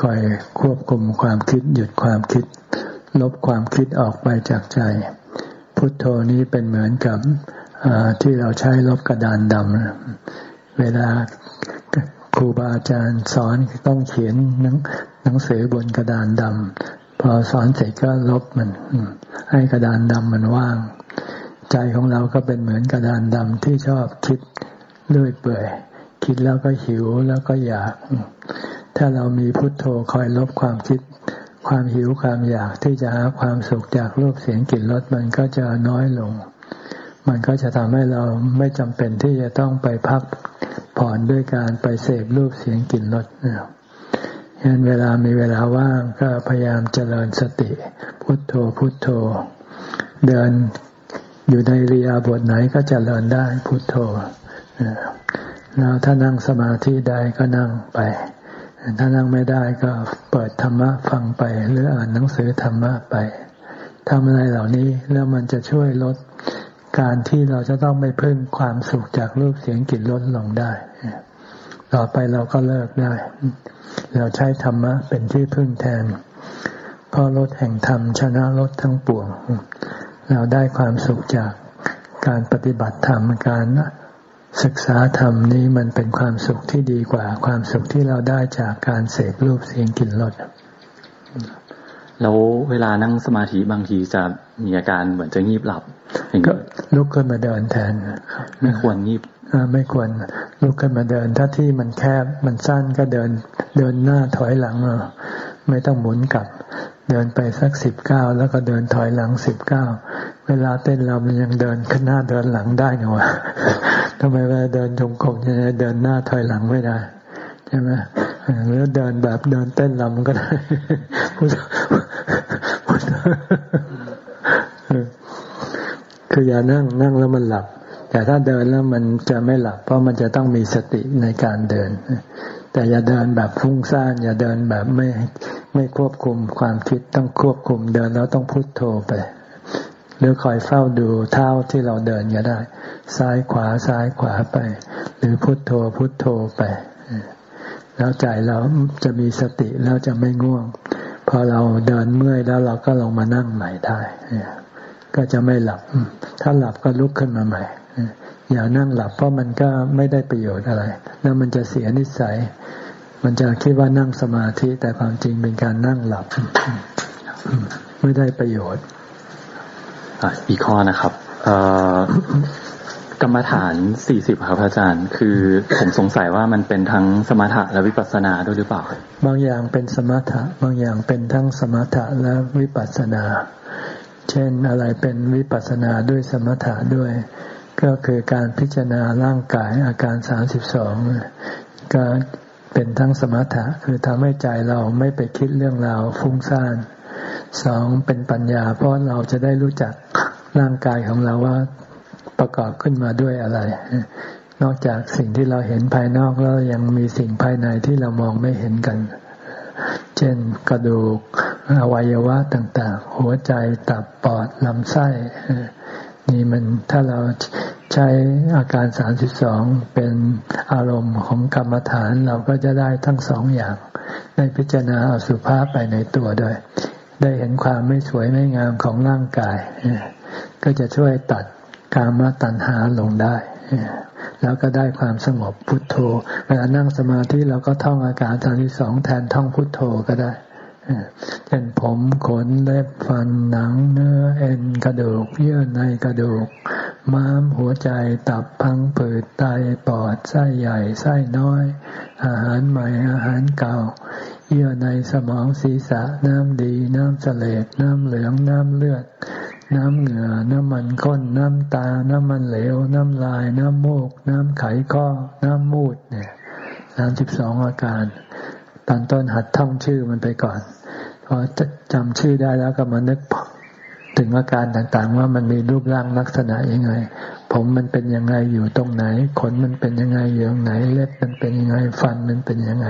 คอยควบคุมความคิดหยุดความคิด ลบความคิดออกไปจากใจ พุทโธนี้เป็นเหมือนกับที่เราใช้ลบกระดานดำเวลาครูบาอาจารย์สอนต้องเขียนหนังหนังสือบนกระดานดำพอสอนเสร็จก็ลบมัน ให้กระดานดำมันว่าง ใจของเราก็เป็นเหมือนกระดานดำที่ชอบคิดเลื่อยเปื่อยคิดแล้วก็หิวแล้วก็อยาก ถ้าเรามีพุทโธคอยลบความคิด ความหิวความอยากที่จะหาความสุขจากรูปเสียงกลิ่นรสมันก็จะน้อยลง มันก็จะทำให้เราไม่จำเป็นที่จะต้องไปพักผ่อนด้วยการไปเสพรูปเสียงกลิ่นรสฉะนั้นเวลามีเวลาว่างก็พยายามเจริญสติ พุทโธพุทโธ เดินอยู่ในเรียบทไหนก็เจริญได้พุทโธแล้วถ้านั่งสมาธิได้ก็นั่งไป ถ้านั่งไม่ได้ก็เปิดธรรมะฟังไปหรืออ่านหนังสือธรรมะไปทำอะไรเหล่านี้แล้วมันจะช่วยลดการที่เราจะต้องไม่พึ่งความสุขจากรูปเสียงกลิ่นรสลงได้ ต่อไปเราก็เลิกได้ เราใช้ธรรมะเป็นที่พึ่งแทนเพราะลดแห่งธรรมชนะลดทั้งปวง เราได้ความสุขจากการปฏิบัติธรรมการ ศึกษาธรรมนี้มันเป็นความสุขที่ดีกว่า ความสุขที่เราได้จากการเสพรูปเสียงกลิ่นรสแล้วเวลานั่งสมาธิบางทีจะมีอาการเหมือนจะงีบหลับก็ลุกขึ้นมาเดินแทนไม่ควรงีบไม่ควรลุกขึ้นมาเดิน ถ้าที่มันแคบมันสั้นก็เดินเดินหน้าถอยหลังไม่ต้องหมุนกลับ เดินไปสักสิบเก้าแล้วก็เดินถอยหลังสิบเก้าเวลาเต้นเรามันยังเดินขึ้นหน้าเดินหลังได้เนวะทำไมเวลาเดินจงกรมจะเดินหน้าถอยหลังไม่ได้ใช่ไหมหรือเดินแบบเดินเต้นลำก็ได้คืออย่านั่งนั่งแล้วมันหลับ แต่ถ้าเดินแล้วมันจะไม่หลับ เพราะมันจะต้องมีสติในการเดิน แต่อย่าเดินแบบฟุ้งซ่านอย่าเดินแบบไม่ไม่ควบคุมความคิดต้องควบคุมเดินแล้วต้องพุโทโธไป หรือคอยเฝ้าดูเท้าที่เราเดินก็ได้ ซ้ายขวาซ้ายขวาไป หรือพุโทโธพุโทโธไปแล้วใจเราจะมีสติแล้วจะไม่ง่วง พอเราเดินเมื่อยแล้วเราก็ลงมานั่งใหม่ได้ก็จะไม่หลับ ถ้าหลับก็ลุกขึ้นมาใหม่ อย่านั่งหลับเพราะมันก็ไม่ได้ประโยชน์อะไร แล้วมันจะเสียนิสัย มันจะคิดว่านั่งสมาธิแต่ความจริงเป็นการนั่งหลับ ไม่ได้ประโยชน์อีกข้อนะครับกรรมฐานสี่สิบครับอาจารย์ คือผมสงสัยว่ามันเป็นทั้งสมถะและวิปัสสนาด้วยหรือเปล่า บางอย่างเป็นสมถะ บางอย่างเป็นทั้งสมถะและวิปัสสนา เช่นอะไรเป็นวิปัสสนาด้วยสมถะด้วย ก็คือการพิจารณาร่างกายอาการสามสิบสองก็เป็นทั้งสมถะคือทำให้ใจเราไม่ไปคิดเรื่องราวฟุ้งซ่านสองเป็นปัญญา เพราะเราจะได้รู้จักร่างกายของเราว่าประกอบขึ้นมาด้วยอะไร นอกจากสิ่งที่เราเห็นภายนอกแล้วยังมีสิ่งภายในที่เรามองไม่เห็นกัน เช่นกระดูกอวัยวะต่าง ๆ หัวใจตับปอดลำไส้นี่มันถ้าเรา ใช้อาการสามสิบสองเป็นอารมณ์ของกรรมฐานเราก็จะได้ทั้งสองอย่าง ได้พิจารณาอสุภาพไปในตัวด้วย ได้เห็นความไม่สวยไม่งามของร่างกาย ก็จะช่วยตัดกามตัณหาลงได้ แล้วก็ได้ความสงบพุทโธ เวลานั่งสมาธิเราก็ท่องอาการทางที่สองแทนท่องพุทโธก็ได้ เช่นผมขนเล็บฟันหนังเนื้อเอ็นกระดูก เยื่อในกระดูก ม้ามหัวใจตับพังผืดไตปอดไส้ใหญ่ไส้น้อย อาหารใหม่อาหารเก่า เยื่อในสมองศีรษะน้ำดี น้ำเสลดน้ำเหลืองน้ำเลือด น้ำเหงื่อน้ำมันข้น น้ำตา น้ำมันเหลว น้ำลาย น้ำมูก น้ำไขข้อ น้ำมูดเนี่ยสามสิบสองอาการ ตอนต้นหัดท่องชื่อมันไปก่อนพอจำชื่อได้แล้วก็มานึกถึงอาการต่างๆ ว่ามันมีรูปร่างลักษณะยังไง ผมมันเป็นยังไงอยู่ตรงไหน ขนมันเป็นยังไงอยู่ตรงไหน เล็บมันเป็นยังไง ฟันมันเป็นยังไง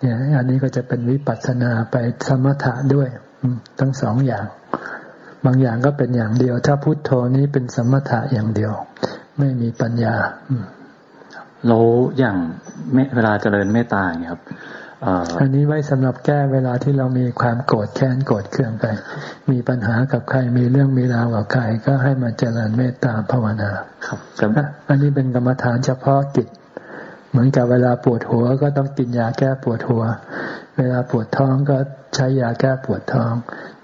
เนี่ยอันนี้ก็จะเป็นวิปัสสนาไปสมถะด้วยทั้งสองอย่าง บางอย่างก็เป็นอย่างเดียว ถ้าพุทโธนี้เป็นสมถะอย่างเดียว ไม่มีปัญญา แล้วอย่างเวลาเจริญเมตตาอย่างนี้ครับอันนี้ไว้สำหรับแก้เวลาที่เรามีความโกรธแค้นโกรธเคืองไป มีปัญหากับใครมีเรื่องมีราวกับใครก็ให้มาเจริญเมตตาภาวนา ครับอันนี้เป็นกรรมฐานเฉพาะกิจ เหมือนกับเวลาปวดหัวก็ต้องกินยาแก้ปวดหัว เวลาปวดท้องก็ใช้ยาแก้ปวดท้อง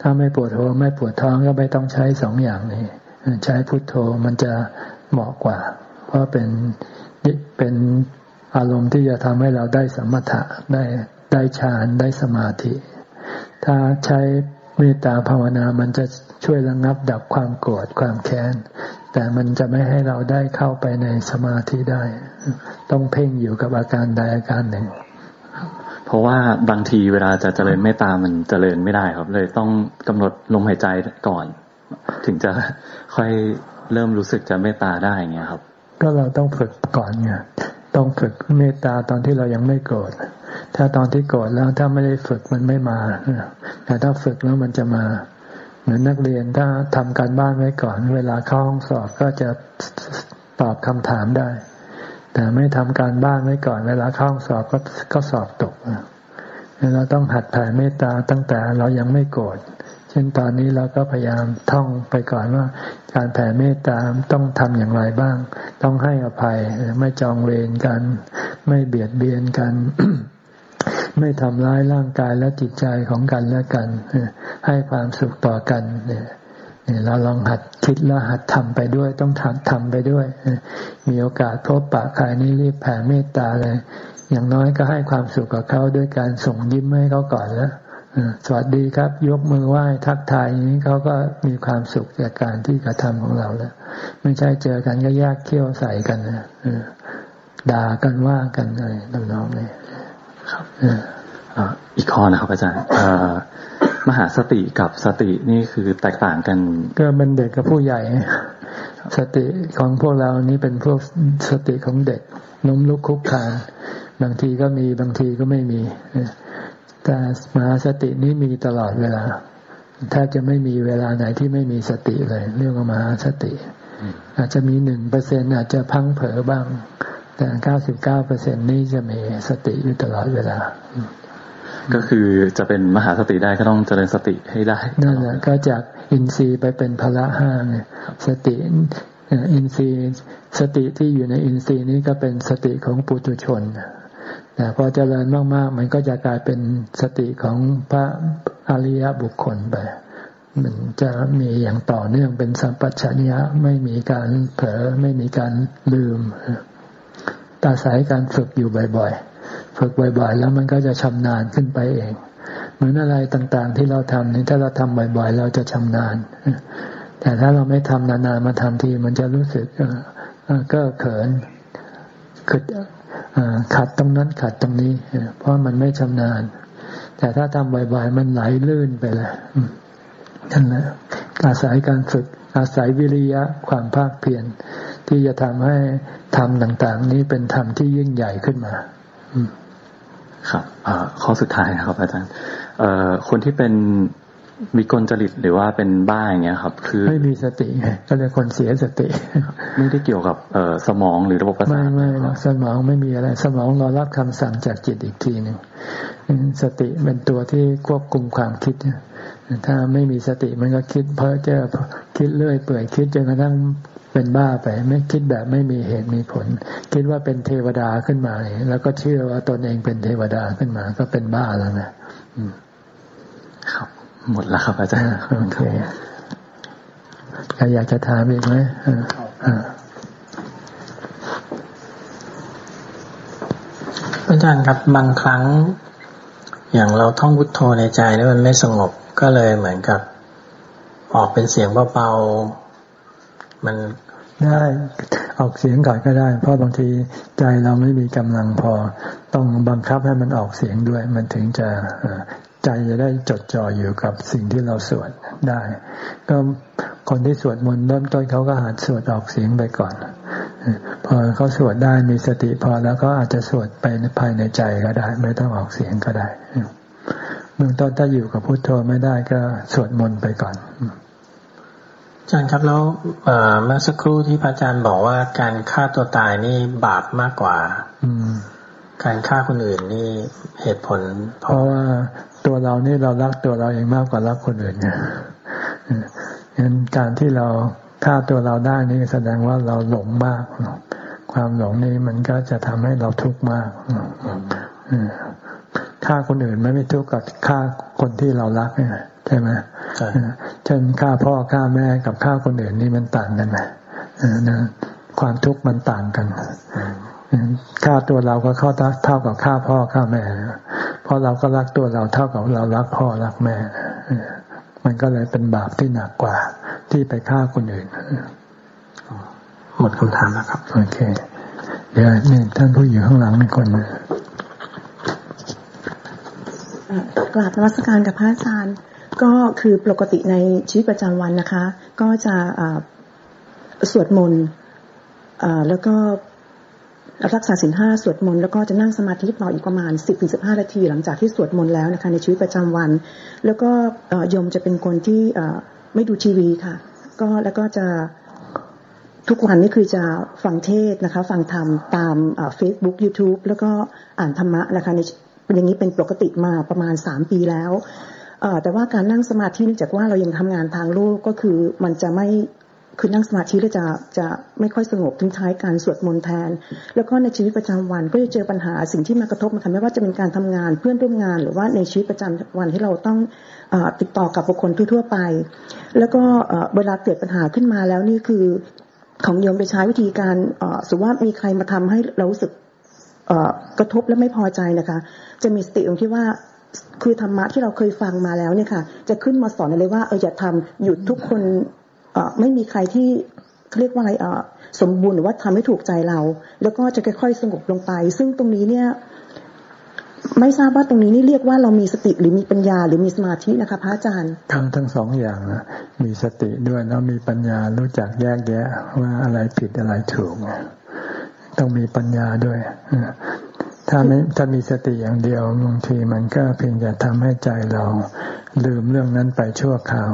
ถ้าไม่ปวดหัวไม่ปวดท้องก็ไม่ต้องใช้สองอย่างนี้ ใช้พุทโธมันจะเหมาะกว่า เพราะเป็น เป็นอารมณ์ที่จะทำให้เราได้สมถะได้ได้ฌานได้สมาธิ ถ้าใช้เมตตาภาวนามันจะช่วยระงับดับความโกรธความแค้น แต่มันจะไม่ให้เราได้เข้าไปในสมาธิได้ ต้องเพ่งอยู่กับอาการใดอาการหนึ่ง เพราะว่าบางทีเวลาจะเจริญเมตตามันเจริญไม่ได้ครับ เลยต้องกำหนดลมหายใจก่อน ถึงจะค่อยเริ่มรู้สึกจะเมตตาได้เงี้ยครับ ก็เราต้องฝึกก่อนไงต้องฝึกเมตตาตอนที่เรายังไม่โกรธถ้าตอนที่โกรธแล้วถ้าไม่ได้ฝึกมันไม่มาแต่ถ้าฝึกแล้วมันจะมาเหมือนนักเรียนถ้าทำการบ้านไว้ก่อน เวลาเข้าห้องสอบก็จะตอบคำถามได้ แต่ไม่ทำการบ้านไว้ก่อน เวลาเข้าห้องสอบก็ก็สอบตกเราต้องหัดแผ่เมตตาตั้งแต่เรายังไม่โกรธ เช่นตอนนี้เราก็พยายามท่องไปก่อนว่า การแผ่เมตตาต้องทำอย่างไรบ้าง ต้องให้อภัยไม่จองเวรกัน ไม่เบียดเบียนกัน ไม่ทำร้ายร่างกายและจิตใจของกันและกัน ให้ความสุขต่อกันเนี่ยเราลองหัดคิดแล้วหัดทำไปด้วย ต้องทำทำไปด้วย มีโอกาสพบปะใครนี่รีบแผ่เมตตาเลย อย่างน้อยก็ให้ความสุขกับเขาด้วยการส่งยิ้มให้เขาก่อนแล้ว สวัสดีครับ ยกมือไหว้ทักทายนี้เขาก็มีความสุขจากการที่กระทำของเราแล้ว ไม่ใช่เจอกันก็แยกเขี้ยวใส่กันนะด่ากันว่ากันอะไรน้องๆเลยครับอีกข้อนะครับอาจารย์มหาสติกับสตินี่คือแตกต่างกัน ก็เป็นเด็กกับผู้ใหญ่ สติของพวกเรานี้เป็นพวกสติของเด็กล้มลุกคุกคานบางทีก็มีบางทีก็ไม่มี แต่มหาสตินี้มีตลอดเวลาแทบจะไม่มีเวลาไหนที่ไม่มีสติเลย เรียกว่ามหาสติ อาจจะมีหนึ่งเปอร์เซ็นอาจจะพังเผลอบ้าง แต่เก้าสิบเก้าเปอร์เซ็นนี้จะมีสติอยู่ตลอดเวลา ก็คือจะเป็นมหาสติได้ก็ต้องเจริญสติให้ได้นั่นแหละก็จากอินทรีย์ไปเป็นพละห้าเนี่ยสติอินทรีย์สติที่อยู่ในอินทรีย์นี้ก็เป็นสติของปุถุชน แต่พอเจริญมากๆ มันก็จะกลายเป็นสติของพระอริยบุคคลไป มันจะมีอย่างต่อเนื่องเป็นสัมปชัญญะไม่มีการเผลอไม่มีการลืมอาศัยการฝึกอยู่บ่อยๆ ฝึกบ่อยๆ แล้วมันก็จะชำนาญขึ้นไปเอง เหมือนอะไรต่างๆ ที่เราทำนี่ถ้าเราทำบ่อยๆ เราจะชำนาญ แต่ถ้าเราไม่ทำนานๆ มาทำทีมันจะรู้สึกก็เขินขัด ขัดตรงนั้นขัดตรงนี้ เพราะมันไม่ชำนาญ แต่ถ้าทำบ่อยๆมันไหลลื่นไปเลยนั่นแหละอาศัยการฝึก อาศัยวิริยะความภาคเพียรที่จะทำให้ธรรมต่าง ๆ นี้เป็นธรรมที่ยิ่งใหญ่ขึ้นมาครับข้อสุดท้ายครับอาจารย์คนที่เป็น วิกลจริตหรือว่าเป็นบ้าอย่างเงี้ยครับ คือไม่มีสติก็เลยคนเสียสติ ไม่ได้เกี่ยวกับไอ้สมองหรือระบบประสาทไม่ไม่สมองไม่มีอะไร สมองรอรับคำสั่งจากจิตอีกทีหนึ่งสติเป็นตัวที่ควบคุมความคิดถ้าไม่มีสติมันก็คิด เพ้อเจ้อคิดเรื่อยเปื่อยคิดจนกระทั่งเป็นบ้าไป ไม่คิดแบบไม่มีเหตุมีผล คิดว่าเป็นเทวดาขึ้นมา แล้วก็เชื่อว่าตนเองเป็นเทวดาขึ้นมา ก็เป็นบ้าแล้วนะครับ หมดแล้วครับอาจารย์โอเคใครอยากจะถามอีกไหมอาจารย์ครับบางครั้ง อย่างเราท่องพุทโธในใจแล้วมันไม่สงบก็เลยเหมือนกับ ออกเป็นเสียงเบาๆมันได้ออกเสียงก่อนก็ได้ เพราะบางทีใจเราไม่มีกำลังพอ ต้องบังคับให้มันออกเสียงด้วย มันถึงจะ ใจจะได้จดจ่ออยู่กับสิ่งที่เราสวดได้ ก็คนที่สวดมนต์เริ่มต้นเขาก็หัดสวดออกเสียงไปก่อน พอเขาสวดได้มีสติพอแล้วก็อาจจะสวดไปภายในใจก็ได้ ไม่ต้องออกเสียงก็ได้เบื้องต้นถ้าอยู่กับพุทโธไม่ได้ก็สวดมนต์ไปก่อนอาจารย์ครับแล้วเมื่อสักครู่ที่พระอาจารย์บอกว่าการฆ่าตัวตายนี่บาปมากกว่า อื การฆ่าคนอื่นนี่เหตุผล เพราะว่าตัวเรานี่เรารักตัวเราเองมากกว่ารักคนอื่นเนี่ยงั้นการที่เราฆ่าตัวเราได้นี่แสดงว่าเราหลงมาก ความหลงนี้มันก็จะทำให้เราทุกข์มากฆ่าคนอื่นไม่ไม่ทุกข์กับฆ่าคนที่เรารักใช่ไหมเช่นฆ่าพ่อฆ่าแม่กับฆ่าคนอื่นนี่มันต่างกันไหมนะความทุกข์มันต่างกัน ฆ่าตัวเราก็เข้าเท่ากับฆ่าพ่อฆ่าแม่เพราะเราก็รักตัวเราเท่ากับเรารักพ่อรักแม่ มันก็เลยเป็นบาปที่หนักกว่า ที่ไปฆ่าคนอื่นหมดคำถามแล้วครับโอเค เดี๋ยวนี่ท่านผู้อยู่ข้างหลังมีคนกราบนวัสการกับพระอาจารย์ ก็คือปกติในชีวิตประจำวันนะคะ ก็จะสวดมนต์แล้วก็ รักษาศีลห้าสวดมนต์แล้วก็จะนั่งสมาธิต่ออีกประมาณสิบถึงสิบห้านาที หลังจากที่สวดมนต์แล้วนะคะในชีวิตประจำวัน แล้วก็โยมจะเป็นคนที่ไม่ดูทีวีค่ะ ก็แล้วก็จะทุกวันนี่คือจะฟังเทศนะคะ ฟังธรรมตามเฟซบุ๊กยูทูบแล้วก็อ่านธรรมะนะคะในอย่างนี้เป็นปกติมาประมาณสามปีแล้วแต่ว่าการนั่งสมาธิเนื่องจากว่าเรายังทำงานทางโลกก็คือมันจะไม่ คือนั่งสมาธิแล้วจะจะไม่ค่อยสงบทิ้งท้ายการสวดมนต์แทน แล้วก็ในชีวิตประจำวันก็จะเจอปัญหาสิ่งที่มากระทบนะคะไม่ว่าจะเป็นการทำงานเพื่อนร่วมงานหรือว่าในชีวิตประจำวันที่เราต้องอติดต่อกับบุคคลทั่วๆไป แล้วก็เวลาเกิดปัญหาขึ้นมาแล้วนี่คือของโยมไปใช้วิธีการสมมติว่ามีใครมาทำให้เรารู้สึกกระทบและไม่พอใจนะคะ จะมีสติตรงที่ว่าคือธรรมะที่เราเคยฟังมาแล้วเนี่ยค่ะ จะขึ้นมาสอนเลยว่าเอออย่าทำหยุดทุกคน ไม่มีใครที่เรียกว่าอะไรสมบูรณ์หรือว่าทำให้ถูกใจเรา แล้วก็จะค่อยๆสงบลงไป ซึ่งตรงนี้เนี่ย ไม่ทราบว่าตรงนี้นี่เรียกว่าเรามีสติหรือมีปัญญาหรือมีสมาธินะคะพระอาจารย์ทั้งทั้งสองอย่างนะมีสติด้วยแล้วมีปัญญารู้จักแยกแยะว่าอะไรผิดอะไรถูกต้องมีปัญญาด้วยถ้าไม่ถ้ามีสติอย่างเดียวบางทีมันก็เพียงจะทำให้ใจเราลืมเรื่องนั้นไปชั่วคราว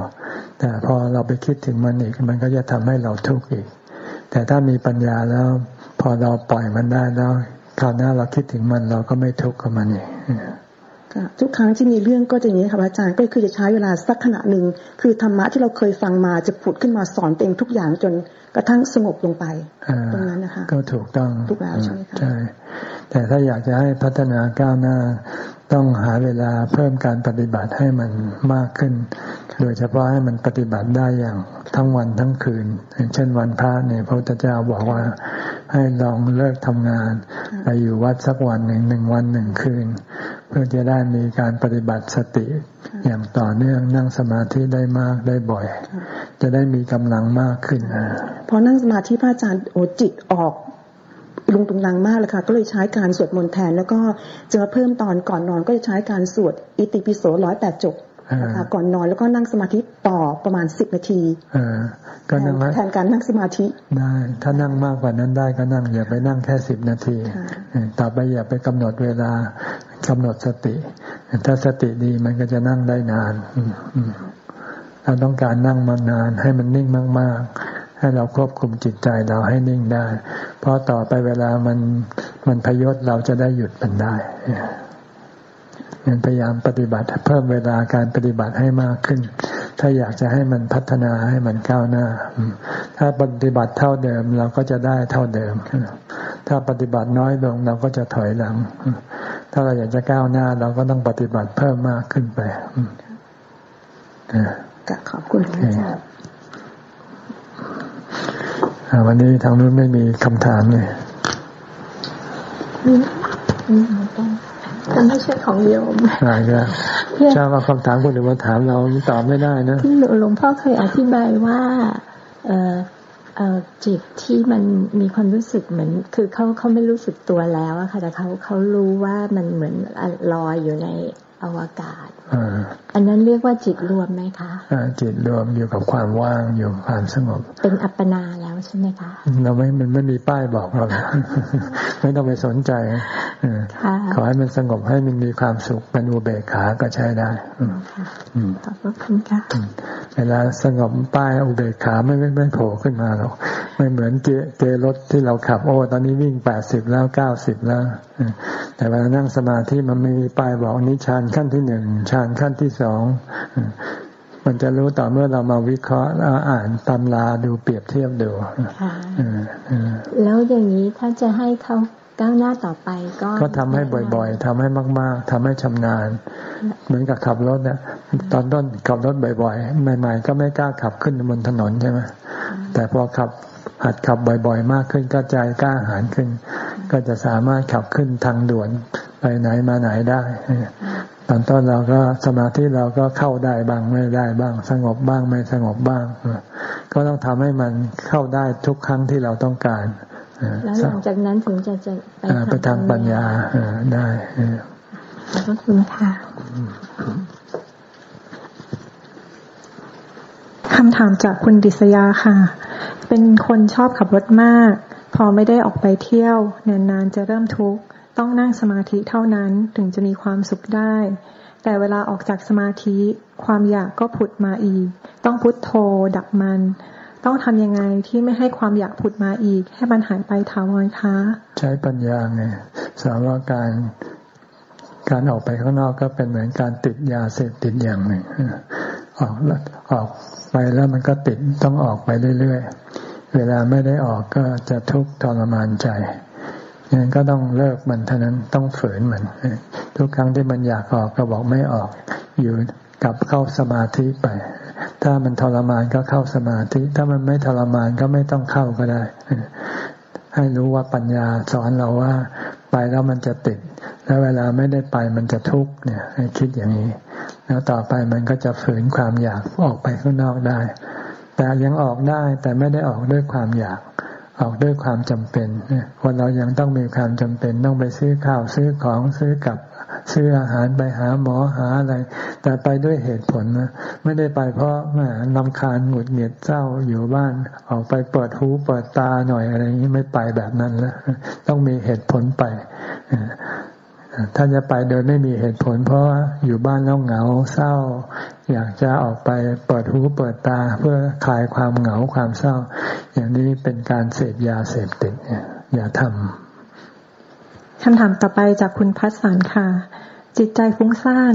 แต่พอเราไปคิดถึงมันอีก มันก็จะทำให้เราทุกข์อีก แต่ถ้ามีปัญญาแล้ว พอเราปล่อยมันได้แล้วคราวหน้าเราคิดถึงมันเราก็ไม่ทุกข์กับมันอีกทุกครั้งที่มีเรื่องก็จะอย่างนี้ค่ะอาจารย์ก็คือจะใช้เวลาสักขณะหนึ่งคือธรรมะที่เราเคยฟังมาจะผุดขึ้นมาสอนเองทุกอย่างจนกระทั่งสงบลงไปตรงนั้นนะคะก็ถูกต้องถูกแล้วใช่ไหมคะใช่แต่ถ้าอยากจะให้พัฒนาก้าวหน้า ต้องหาเวลาเพิ่มการปฏิบัติให้มันมากขึ้น โดยเฉพาะให้มันปฏิบัติได้อย่างทั้งวันทั้งคืนเช่นวันพระเนี่ยพระพุทธเจ้าบอกว่าให้ลองเลิกทำงานไปอยู่วัดสักวันหนึ่งหนึ่งวันหนึ่งคืน เพื่อจะได้มีการปฏิบัติสติอย่างต่อเนื่องนั่งสมาธิได้มากได้บ่อย จะได้มีกำลังมากขึ้นพอนั่งสมาธิพระอาจารย์โอจิตออกลงตรงนังมากเลยค่ะก็เลยใช้การสวดมนต์แทน แล้วก็จะมาเพิ่มตอนก่อนนอนก็จะใช้การสวดอิติปิโสร้อยแปดจบ นะคะก่อนนอนแล้วก็นั่งสมาธิต่อประมาณสิบนาทีก็นั่งแทนการนั่งสมาธิได้ ถ้านั่งมากกว่านั้นได้ก็นั่งอย่าไปนั่งแค่สิบนาทีต่อไปอย่าไปกำหนดเวลากำหนดสติ ถ้าสติดีมันก็จะนั่งได้นานเราต้องการนั่งมานาน ให้มันนิ่งมาก ๆ ให้เราควบคุมจิตใจเราให้นิ่งได้ เพราะต่อไปเวลามันมันพยศเราจะได้หยุดมันได้ ยังพยายามปฏิบัติ เพิ่มเวลาการปฏิบัติให้มากขึ้น ถ้าอยากจะให้มันพัฒนาให้มันก้าวหน้า ถ้าปฏิบัติเท่าเดิมเราก็จะได้เท่าเดิม ถ้าปฏิบัติน้อยลงเราก็จะถอยหลัง ถ้าเราอยากจะก้าวหน้า เราก็ต้องปฏิบัติเพิ่มมากขึ้นไปขอบคุณอาจารย์วันนี้ทางนู้นไม่มีคำถามเลย จะไม่ใช่ของโยมใช่ครับเจ้าว่าคำถามคนอื่นมาถามเราตอบไม่ได้นะที่หลวงพ่อเคยอธิบายว่าเออเออจิตที่มันมีความรู้สึกเหมือน คือเขาเขาไม่รู้สึกตัวแล้วอะค่ะแต่เขาเขารู้ว่ามันเหมือนลอยอยู่ใน อวกาศอันนั้นเรียกว่าจิตรวมไหมคะจิตรวมอยู่กับความว่างอยู่กับความสงบ เป็นอัปปนาแล้วใช่ไหมคะ เราไม่มันไม่มีป้ายบอกเราไม่ต้องไปสนใจขอให้มันสงบให้มันมีความสุขเป็นอุเบกขาก็ใช้ได้ขอบคุณค่ะเวลาสงบป้ายอุเบกขาไม่ไม่ไม่โผล่ขึ้นมาหรอกไม่เหมือนเกเกรถที่เราขับ โอ้ ตอนนี้วิ่งแปดสิบแล้วเก้าสิบแล้ว แต่เวลานั่งสมาธิมันไม่มีป้ายบอกนิชานขั้นที่หนึ่งฌานขั้นที่สองมันจะรู้ต่อเมื่อเรามาวิเคราะห์อ่านตำราดูเปรียบเทียบดูแล้วอย่างนี้ถ้าจะให้เขาก้าวหน้าต่อไปก็ก็ทำให้บ่อยๆทำให้มาก ๆทำให้ชำนาญ เหมือนกับขับรถเนี่ยตอนต้นขับรถบ่อยๆ ใหม่ ๆ ก็ไม่กล้าขับขึ้นบนถนนใช่ไหมแต่พอขับหัดขับบ่อยๆ มากขึ้นก็ใจกล้าหาญขึ้น ก็จะสามารถขับขึ้นทางด่วนไปไหนมาไหนได้ ตอนต้นเราก็สมาธิเราก็เข้าได้บ้างไม่ได้บ้าง สงบบ้างไม่สงบบ้าง ก็ต้องทำให้มันเข้าได้ทุกครั้งที่เราต้องการแล้วหลังจากนั้นถึงจะจะไปทางปัญญาได้ขอบคุณค่ะคำถามจากคุณดิษยาค่ะ เป็นคนชอบขับรถมาก พอไม่ได้ออกไปเที่ยวนานๆจะเริ่มทุกข์ ต้องนั่งสมาธิเท่านั้นถึงจะมีความสุขได้ แต่เวลาออกจากสมาธิ ความอยากก็ผุดมาอีก ต้องพุทโธดับมัน ต้องทำยังไงที่ไม่ให้ความอยากผุดมาอีก ให้มันหายไปถาวรคะ ใช้ปัญญาไงสาวาการการออกไปข้างนอกก็เป็นเหมือนการติดยาเสพติดอย่างหนึ่งออกออกไปแล้วมันก็ติดต้องออกไปเรื่อยๆ เวลาไม่ได้ออกก็จะทุกข์ทรมานใจ ก็ต้องเลิกมันเท่านั้นต้องฝืนมันทุกครั้งที่มันอยากออกก็บอกไม่ออก อยู่กลับเข้าสมาธิไป ถ้ามันทรมานก็เข้าสมาธิ ถ้ามันไม่ทรมานก็ไม่ต้องเข้าก็ได้ ให้รู้ว่าปัญญาสอนเราว่า ไปแล้วมันจะติด แล้วเวลาไม่ได้ไปมันจะทุกข์เนี่ย ให้คิดอย่างนี้ แล้วต่อไปมันก็จะฝืนความอยากออกไปข้างนอกได้ แต่ยังออกได้แต่ไม่ได้ออกด้วยความอยาก ออกด้วยความจำเป็นคนเรายังต้องมีความจำเป็น ต้องไปซื้อข้าวซื้อของซื้อกับซื้ออาหารไปหาหมอหาอะไร แต่ไปด้วยเหตุผลนะไม่ได้ไปเพราะแหมลำคาญหงุดหงิดเศร้าอยู่บ้าน ออกไปเปิดหูเปิดตาหน่อยอะไรอย่างนี้ไม่ไปแบบนั้นแล้วต้องมีเหตุผลไปถ้าจะไปโดยไม่มีเหตุผล เพราะอยู่บ้านแล้วเหงาเศร้า อยากจะออกไปเปิดหูเปิดตาเพื่อคลายความเหงาความเศร้า อย่างนี้เป็นการเสพยาเสพติดอย่าทำคำถามต่อไปจากคุณพัฒสันค่ะ จิตใจฟุ้งซ่าน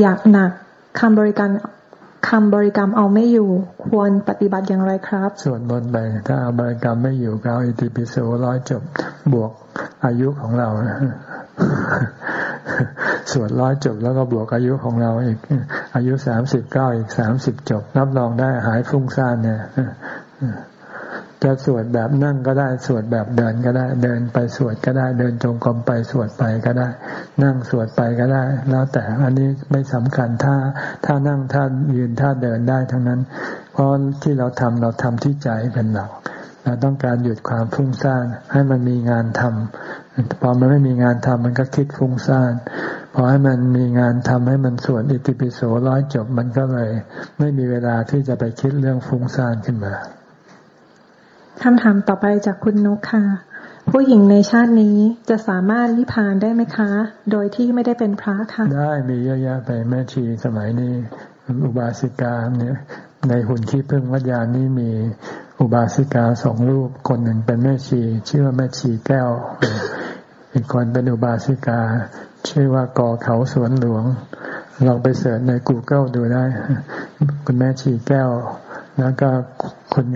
อยากหนักคำบริการคำบริกรรมเอาไม่อยู่ ควรปฏิบัติอย่างไรครับส่วนบนไปถ้าเอาบริกรรมไม่อยู่ก็เอาอิติปิโสร้อยจบบวกอายุของเรา สวดร้อยจบแล้วก็บวกอายุของเราอีก อายุสามสิบเก้าอีกสามสิบจบ รับรองได้หายฟุ้งซ่านเนี่ยจะสวดแบบนั่งก็ได้ สวดแบบเดินก็ได้ เดินไปสวดก็ได้ เดินจงกรมไปสวดไปก็ได้ นั่งสวดไปก็ได้ แล้วแต่อันนี้ไม่สำคัญถ้าถ้านั่งถ้ายืนถ้าเดินได้ทั้งนั้น เพราะที่เราทำเราทำที่ใจเป็นหลักเราต้องการหยุดความฟุ้งซ่านให้มันมีงานทำ พอมันไม่มีงานทำมันก็คิดฟุ้งซ่านพอให้มันมีงานทำให้มันสวดอิติปิโสร้อยจบมันก็เลย ไม่มีเวลาที่จะไปคิดเรื่องฟุ้งซ่านขึ้นมาคำถามต่อไปจากคุณนุกค่ะ ผู้หญิงในชาตินี้จะสามารถนิพพานได้ไหมคะ โดยที่ไม่ได้เป็นพระค่ะ ได้มีเยอะแยะไปแม่ชีสมัยนี้ อุบาสิกาเนี่ย ในหุ่นขี้พึ่งวัดยานี้มีอุบาสิกาสองรูปคนหนึ่งเป็นแม่ชี ชื่อว่าแม่ชีแก้ว อีกคนเป็นอุบาสิกา ชื่อว่ากอเขาสวนหลวง ลองไปเสิร์ชใน Google ดูได้ คุณแม่ชีแก้ว แล้วก็คุณ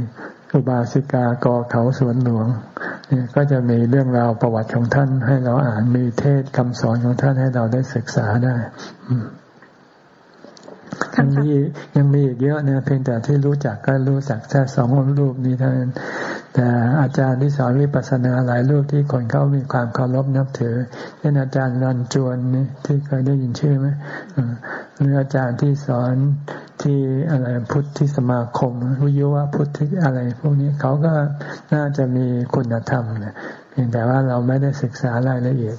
อุบาสิกากอเขาสวนหลวงเนี่ยก็จะมีเรื่องราวประวัติของท่าน ให้เราอ่านมีเทศคำสอนของท่านให้เราได้ศึกษาได้ ยังมียังมีอีกเยอะเนี่ยเพียงแต่ที่รู้จักก็รู้จักแค่สองรูปนี้เท่านั้น แต่อาจารย์ที่สอนวิปัสสนาหลายรูปที่คนเขามีความเคารพนับถือเช่นอาจารย์รันจวนนี่ที่เคยได้ยินชื่อไหมหรืออาจารย์ที่สอนที่อะไรพุทธิสมาคมวิยุวพุทธิอะไร พวกนี้เขาก็น่าจะมีคุณธรรมเนี่ยเพียงแต่ว่าเราไม่ได้ศึกษารายละเอียด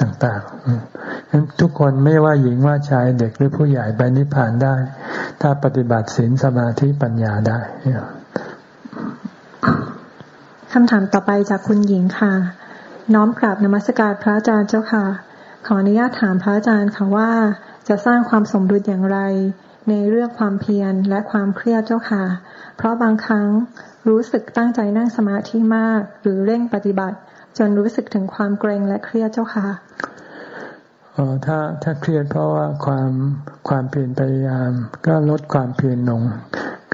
ต่างๆทุกคนไม่ว่าหญิงว่าชายเด็กหรือผู้ใหญ่ไปนิพพานได้ ถ้าปฏิบัติศีลสมาธิปัญญาได้คำถามต่อไปจากคุณหญิงค่ะ น้อมกราบนมัสการพระอาจารย์เจ้าค่ะ ขออนุญาตถามพระอาจารย์ค่ะว่า จะสร้างความสมดุลอย่างไร ในเรื่องความเพียรและความเครียดเจ้าค่ะ เพราะบางครั้งรู้สึกตั้งใจนั่งสมาธิมาก หรือเร่งปฏิบัติ จนรู้สึกถึงความเกรงและเครียดเจ้าค่ะอ๋อถ้าถ้าเครียดเพราะว่าความความเพียรพยายามก็ลดความเพียรลง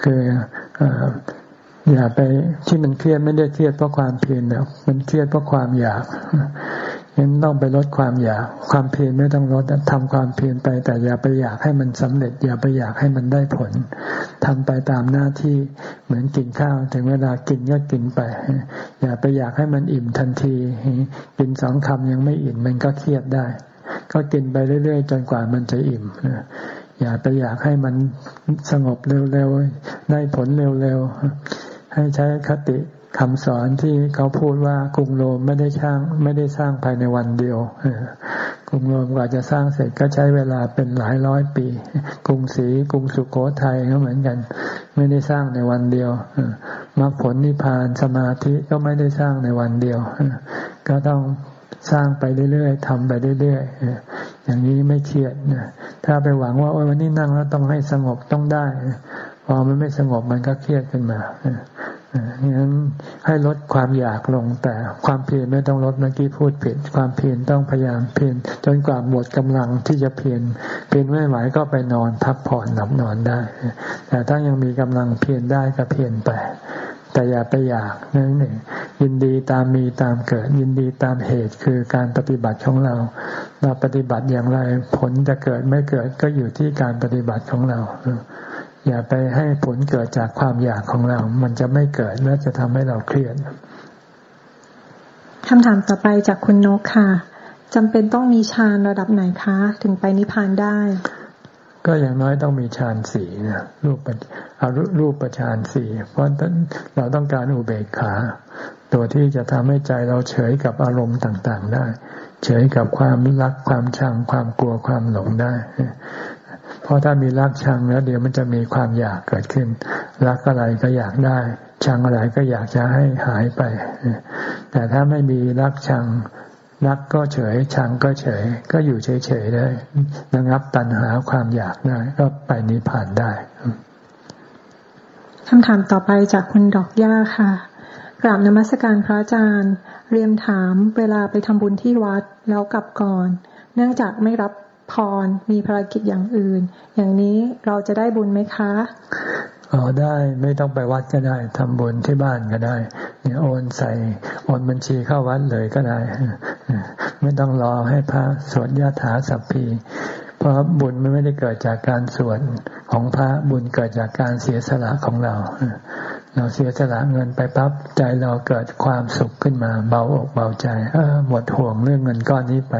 คืออย่าไปที่มันเครียดไม่ได้เครียดเพราะความเพียรแล้วมันเครียดเพราะความอยาก เห็นต้องไปลดความอยาก ความเพียรไม่ต้องลดทำความเพียรไป แต่อย่าไปอยากให้มันสำเร็จ อย่าไปอยากให้มันได้ผลทำไปตามหน้าที่เหมือนกินข้าว ถึงเวลากินก็กินไป อย่าไปอยากให้มันอิ่มทันที กินสองคำยังไม่อิ่มมันก็เครียดได้ ก็กินไปเรื่อยๆ จนกว่ามันจะอิ่มอย่าไปอยากให้มันสงบเร็วๆ ได้ผลเร็วๆ ให้ใช้คติ คำสอนที่เขาพูดว่ากรุงโรมไม่ได้สร้างไม่ได้สร้างภายในวันเดียวกรุงโรมกว่าจะสร้างเสร็จก็ใช้เวลาเป็นหลายร้อยปี กรุงศรีกรุงสุโขทัยก็เหมือนกัน ไม่ได้สร้างในวันเดียวมรรคผลนิพพานสมาธิก็ไม่ได้สร้างในวันเดียวก็ต้องสร้างไปเรื่อยๆทำไปเรื่อยๆอย่างนี้ไม่เครียดถ้าไปหวังว่าวันนี้นั่งแล้วต้องให้สงบต้องได้ พอมันไม่สงบมันก็เครียดขึ้นมางั้นให้ลดความอยากลงแต่ความเพียรไม่ต้องลดเมื่อกี้พูดผิด ความเพียรต้องพยายามเพียรจนกว่าหมดกำลังที่จะเพียรเพียรไม่ไหวก็ไปนอนพักผ่อนหลับนอนได้ แต่ถ้ายังมีกำลังเพียรได้ก็เพียรไป แต่อย่าไปอยากนั่นเองยินดีตามมีตามเกิด ยินดีตามเหตุคือการปฏิบัติของเรา เราปฏิบัติอย่างไรผลจะเกิดไม่เกิดก็อยู่ที่การปฏิบัติของเรา อย่าไปให้ผลเกิดจากความอยากของเรา มันจะไม่เกิดและจะทำให้เราเครียดคำถามต่อไปจากคุณนกค่ะจำเป็นต้องมีฌานระดับไหนคะ ถึงไปนิพพานได้ ก็อย่างน้อยต้องมีฌานสี่นะรูปเอารูปประฌานสี่เพราะเราต้องการอุเบกขา ตัวที่จะทำให้ใจเราเฉยกับอารมณ์ต่างๆได้ เฉยกับความรักความชังความกลัวความหลงได้ เพราะถ้ามีรักชังแล้ว เดี๋ยวมันจะมีความอยากเกิดขึ้น รักอะไรก็อยากได้ ชังอะไรก็อยากจะให้หายไป แต่ถ้าไม่มีรักชัง รักก็เฉย ชังก็เฉย ก็อยู่เฉยๆได้ระงับตัณหาความอยากได้ ก็ไปนิพพานได้คำถามต่อไปจากคุณดอกย่าค่ะกราบนมัสการพระอาจารย์ เรียมถามเวลาไปทำบุญที่วัดแล้วกลับก่อน เนื่องจากไม่รับ พรมีภารกิจอย่างอื่น อย่างนี้เราจะได้บุญไหมคะอ๋อได้ไม่ต้องไปวัดก็ได้ทำบุญที่บ้านก็ได้เนี่ยโอนใส่โอนบัญชีเข้าวัดเลยก็ได้ ไม่ต้องรอให้พระสวดยาถาสัพพีเพราะบุญมันไม่ได้เกิดจากการสวดของพระบุญเกิดจากการเสียสละของเรา เราเสียสละเงินไปปั๊บใจเราเกิดความสุขขึ้นมา เบาอกเบาใจ เออหมดห่วงเรื่องเงินก้อนนี้ไป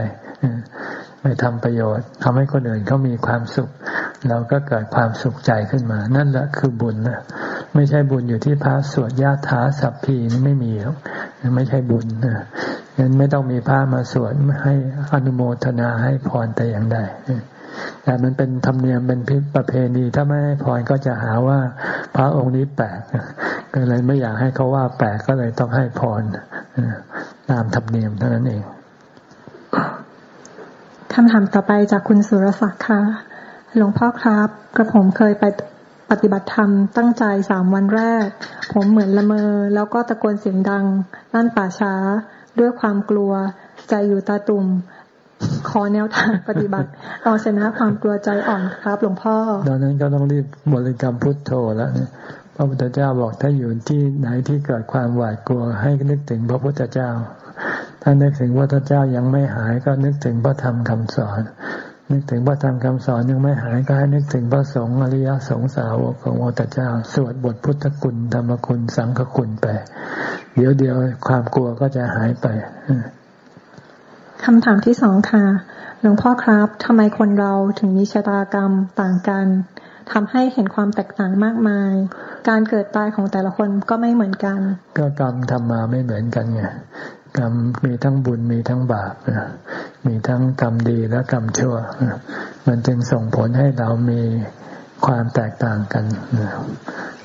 ไปทำประโยชน์ทำให้คนอื่นเขามีความสุข เราก็เกิดความสุขใจขึ้นมา นั่นแหละคือบุญนะไม่ใช่บุญอยู่ที่พระสวดญาถาสัพพีนี่ไม่มีหรอกไม่ใช่บุญนะงั้นไม่ต้องมีพระมาสวดให้อนุโมทนาให้พรแต่อย่างใดแต่มันเป็นธรรมเนียมเป็นพิประเพณี ถ้าไม่ให้พรก็จะหาว่าพระองค์นี้แปลกก็เลยไม่อยากให้เขาว่าแปลกก็เลยต้องให้พรตามธรรมเนียมเท่านั้นเอง คำถามต่อไปจากคุณสุรศักดิ์ค่ะ หลวงพ่อครับ กระผมเคยไปปฏิบัติธรรมตั้งใจสามวันแรก ผมเหมือนละเมอ แล้วก็ตะโกนเสียงดังลั่นป่าช้า ด้วยความกลัว ใจอยู่ตาตุ่ม ขอแนวทางปฏิบัติเอาชนะความกลัวใจอ่อนครับ หลวงพ่อตอนนั้นก็ต้องรีบบริกรรมพุทโธแล้วเนี่ยพระพุทธเจ้าบอกถ้าอยู่ที่ไหนที่เกิดความหวาดกลัวให้นึกถึงพระพุทธเจ้า ถ้านึกถึงพระเจ้ายังไม่หายก็นึกถึงพระธรรมคำสอน นึกถึงพระธรรมคำสอนยังไม่หายก็ให้นึกถึงพระสงฆ์อริยสงสาวกของพระเจ้า สวดบทพุทธคุณธรรมคุณสังฆคุณไป เดี๋ยวเดียวความกลัวก็จะหายไปคำถามที่สองค่ะ หลวงพ่อครับทำไมคนเราถึงมีชะตากรรมต่างกันทำให้เห็นความแตกต่างมากมาย การเกิดตายของแต่ละคนก็ไม่เหมือนกัน ก็กรรมทำมาไม่เหมือนกันไง กรรมมีทั้งบุญมีทั้งบาปมีทั้งกรรมดีและกรรมชั่ว มันจึงส่งผลให้เรามีความแตกต่างกัน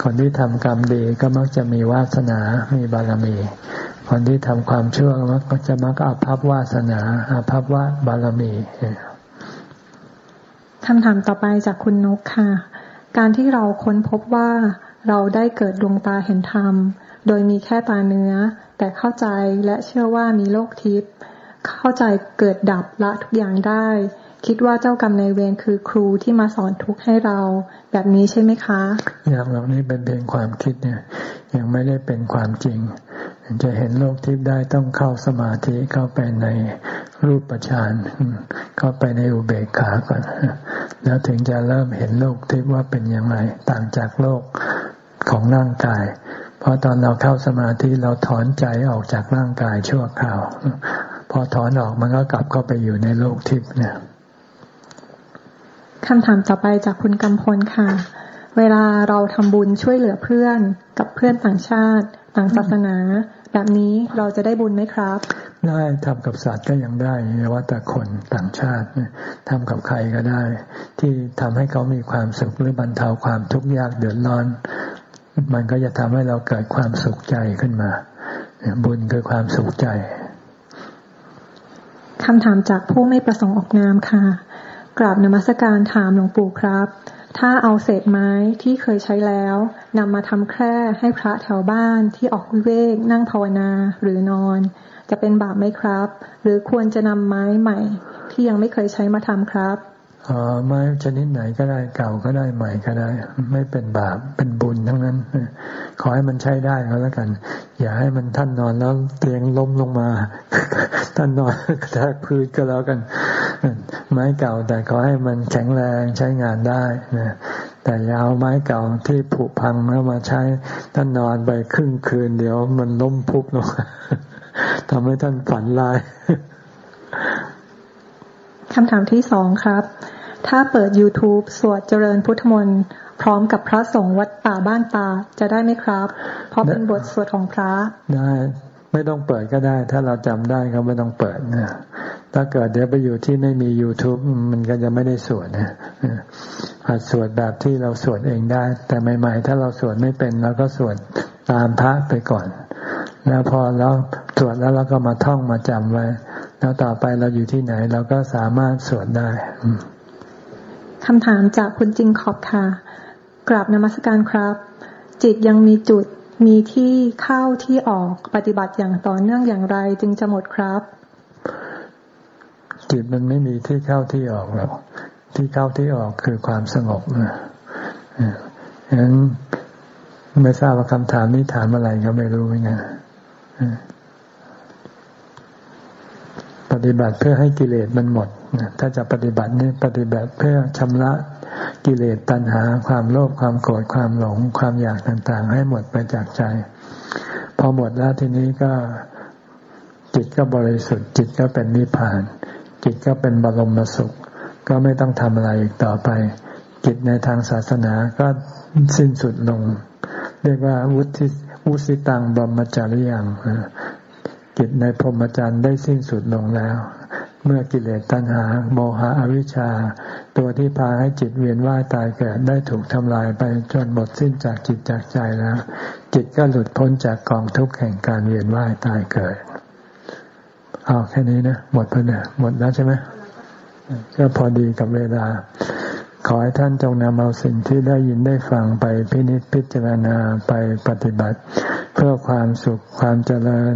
คนที่ทำกรรมดีก็มักจะมีวาสนา มีบารมี คนที่ทำความชั่วมักจะมักอาภัพวาสนาอาภัพวาบารมีคำถามต่อไปจากคุณนกค่ะ การที่เราค้นพบว่าเราได้เกิดดวงตาเห็นธรรม โดยมีแค่ตาเนื้อ แต่เข้าใจและเชื่อว่ามีโลกทิพย์เข้าใจเกิดดับละทุกอย่างได้ คิดว่าเจ้ากรรมในเวรคือครูที่มาสอนทุกข์ให้เรา แบบนี้ใช่ไหมคะอย่างเหล่านี้เป็นเพียงความคิดเนี่ยยังไม่ได้เป็นความจริง จะเห็นโลกทิพย์ได้ต้องเข้าสมาธิเข้าไปในรูปฌานเข้าไปในอุเบกขาก่อน แล้วถึงจะเริ่มเห็นโลกทิพย์ว่าเป็นอย่างไรต่างจากโลกของร่างกาย พราะตอนเราเข้าสมาธิเราถอนใจออกจากร่างกายชั่วคราว พอถอนออกมันก็กลับเข้าไปอยู่ในโลกทิพย์เนี่ยคำถามต่อไปจากคุณกำพลค่ะ เวลาเราทำบุญช่วยเหลือเพื่อนกับเพื่อนต่างชาติ ต่างศาสนา แบบนี้เราจะได้บุญไหมครับ ได้ทำกับสัตว์ก็ยังได้ว่าแต่คนต่างชาติทำกับใครก็ได้ ที่ทำให้เขามีความสุขหรือบรรเทาความทุกข์ยากเดือดร้อน มันก็จะทำให้เราเกิดความสุขใจขึ้นมา บุญคือความสุขใจคำถามจากผู้ไม่ประสงค์ออกนามค่ะ กราบนมัสการถามหลวงปู่ครับ ถ้าเอาเศษไม้ที่เคยใช้แล้วนำมาทำแคร่ให้พระแถวบ้านที่ออกวิเวกนั่งภาวนาหรือนอน จะเป็นบาปไหมครับ หรือควรจะนำไม้ใหม่ ที่ยังไม่เคยใช้มาทำครับ ไม้ชนิดไหนก็ได้เก่าก็ได้ใหม่ก็ได้ ไม่เป็นบาปเป็นบุญทั้งนั้น ขอให้มันใช้ได้ก็แล้วกัน อย่าให้มันท่านนอนแล้วเตียงล้มลงมา ท่านนอนกระแทกพื้นก็แล้วกัน ไม้เก่าแต่ขอให้มันแข็งแรงใช้งานได้นะแต่ยาวไม้เก่าที่ผุพังแล้วมาใช้ท่านนอนไปครึ่งคืน เดี๋ยวมันล้มพุบลงทำให้ท่านฝันลาย คำถามที่สองครับ ถ้าเปิด YouTube สวดเจริญพุทธมนต์พร้อมกับพระสงฆ์วัดป่าบ้านตาจะได้ไหมครับ เพราะเป็นบทสวดของพระ ได้ ไม่ต้องเปิดก็ได้ ถ้าเราจำได้ก็ไม่ต้องเปิดนะถ้าเกิดเดี๋ยวไปอยู่ที่ไม่มี YouTube มันก็จะไม่ได้สวดนะหัดสวดแบบที่เราสวดเองได้ แต่ใหม่ๆ ถ้าเราสวดไม่เป็นเราก็สวดตามพระไปก่อน แล้วพอเราสวดแล้วเราก็มาท่องมาจำไว้ แล้วต่อไปเราอยู่ที่ไหนเราก็สามารถสวดได้คำถามจากคุณจริงขอบค่ะ กราบนมัสการครับ จิตยังมีจุดมีที่เข้าที่ออกปฏิบัติอย่างต่อเนื่องอย่างไรจึงจะหมดครับ จิตมันไม่มีที่เข้าที่ออกหรอกที่เข้าที่ออกคือความสงบนะฉะนั้นไม่ทราบว่าคำถามนี้ถามอะไรก็ไม่รู้ไง ปฏิบัติเพื่อให้กิเลสมันหมด ถ้าจะปฏิบัตินี่ปฏิบัติเพื่อชำระกิเลสตัณหา ความโลภความโกรธความหลง ความอยากต่างๆ ให้หมดไปจากใจ พอหมดแล้วทีนี้ก็จิตก็บริสุทธิ์ จิตก็เป็นนิพพาน จิตก็เป็นบรมสุข ก็ไม่ต้องทำอะไรอีกต่อไป จิตในทางศาสนาก็สิ้นสุดลง เรียกว่าวุฒิวุสิตังบรมจาริยัง จิตในพรหมจรรย์ได้สิ้นสุดลงแล้ว เมื่อกิเลสตัณหา โมหะอวิชชา ตัวที่พาให้จิตเวียนว่ายตายเกิดได้ถูกทำลายไปจนหมดสิ้นจากจิตจากใจแล้ว จิตก็หลุดพ้นจากกองทุกข์แห่งการเวียนว่ายตายเกิด เอาแค่นี้นะ หมดพอเนี่ยหมดแล้วใช่ไหมก็พอดีกับเวลา ขอให้ท่านจงนำเอาสิ่งที่ได้ยินได้ฟังไปพินิจพิจารณาไปปฏิบัติ เพื่อความสุขความเจริญ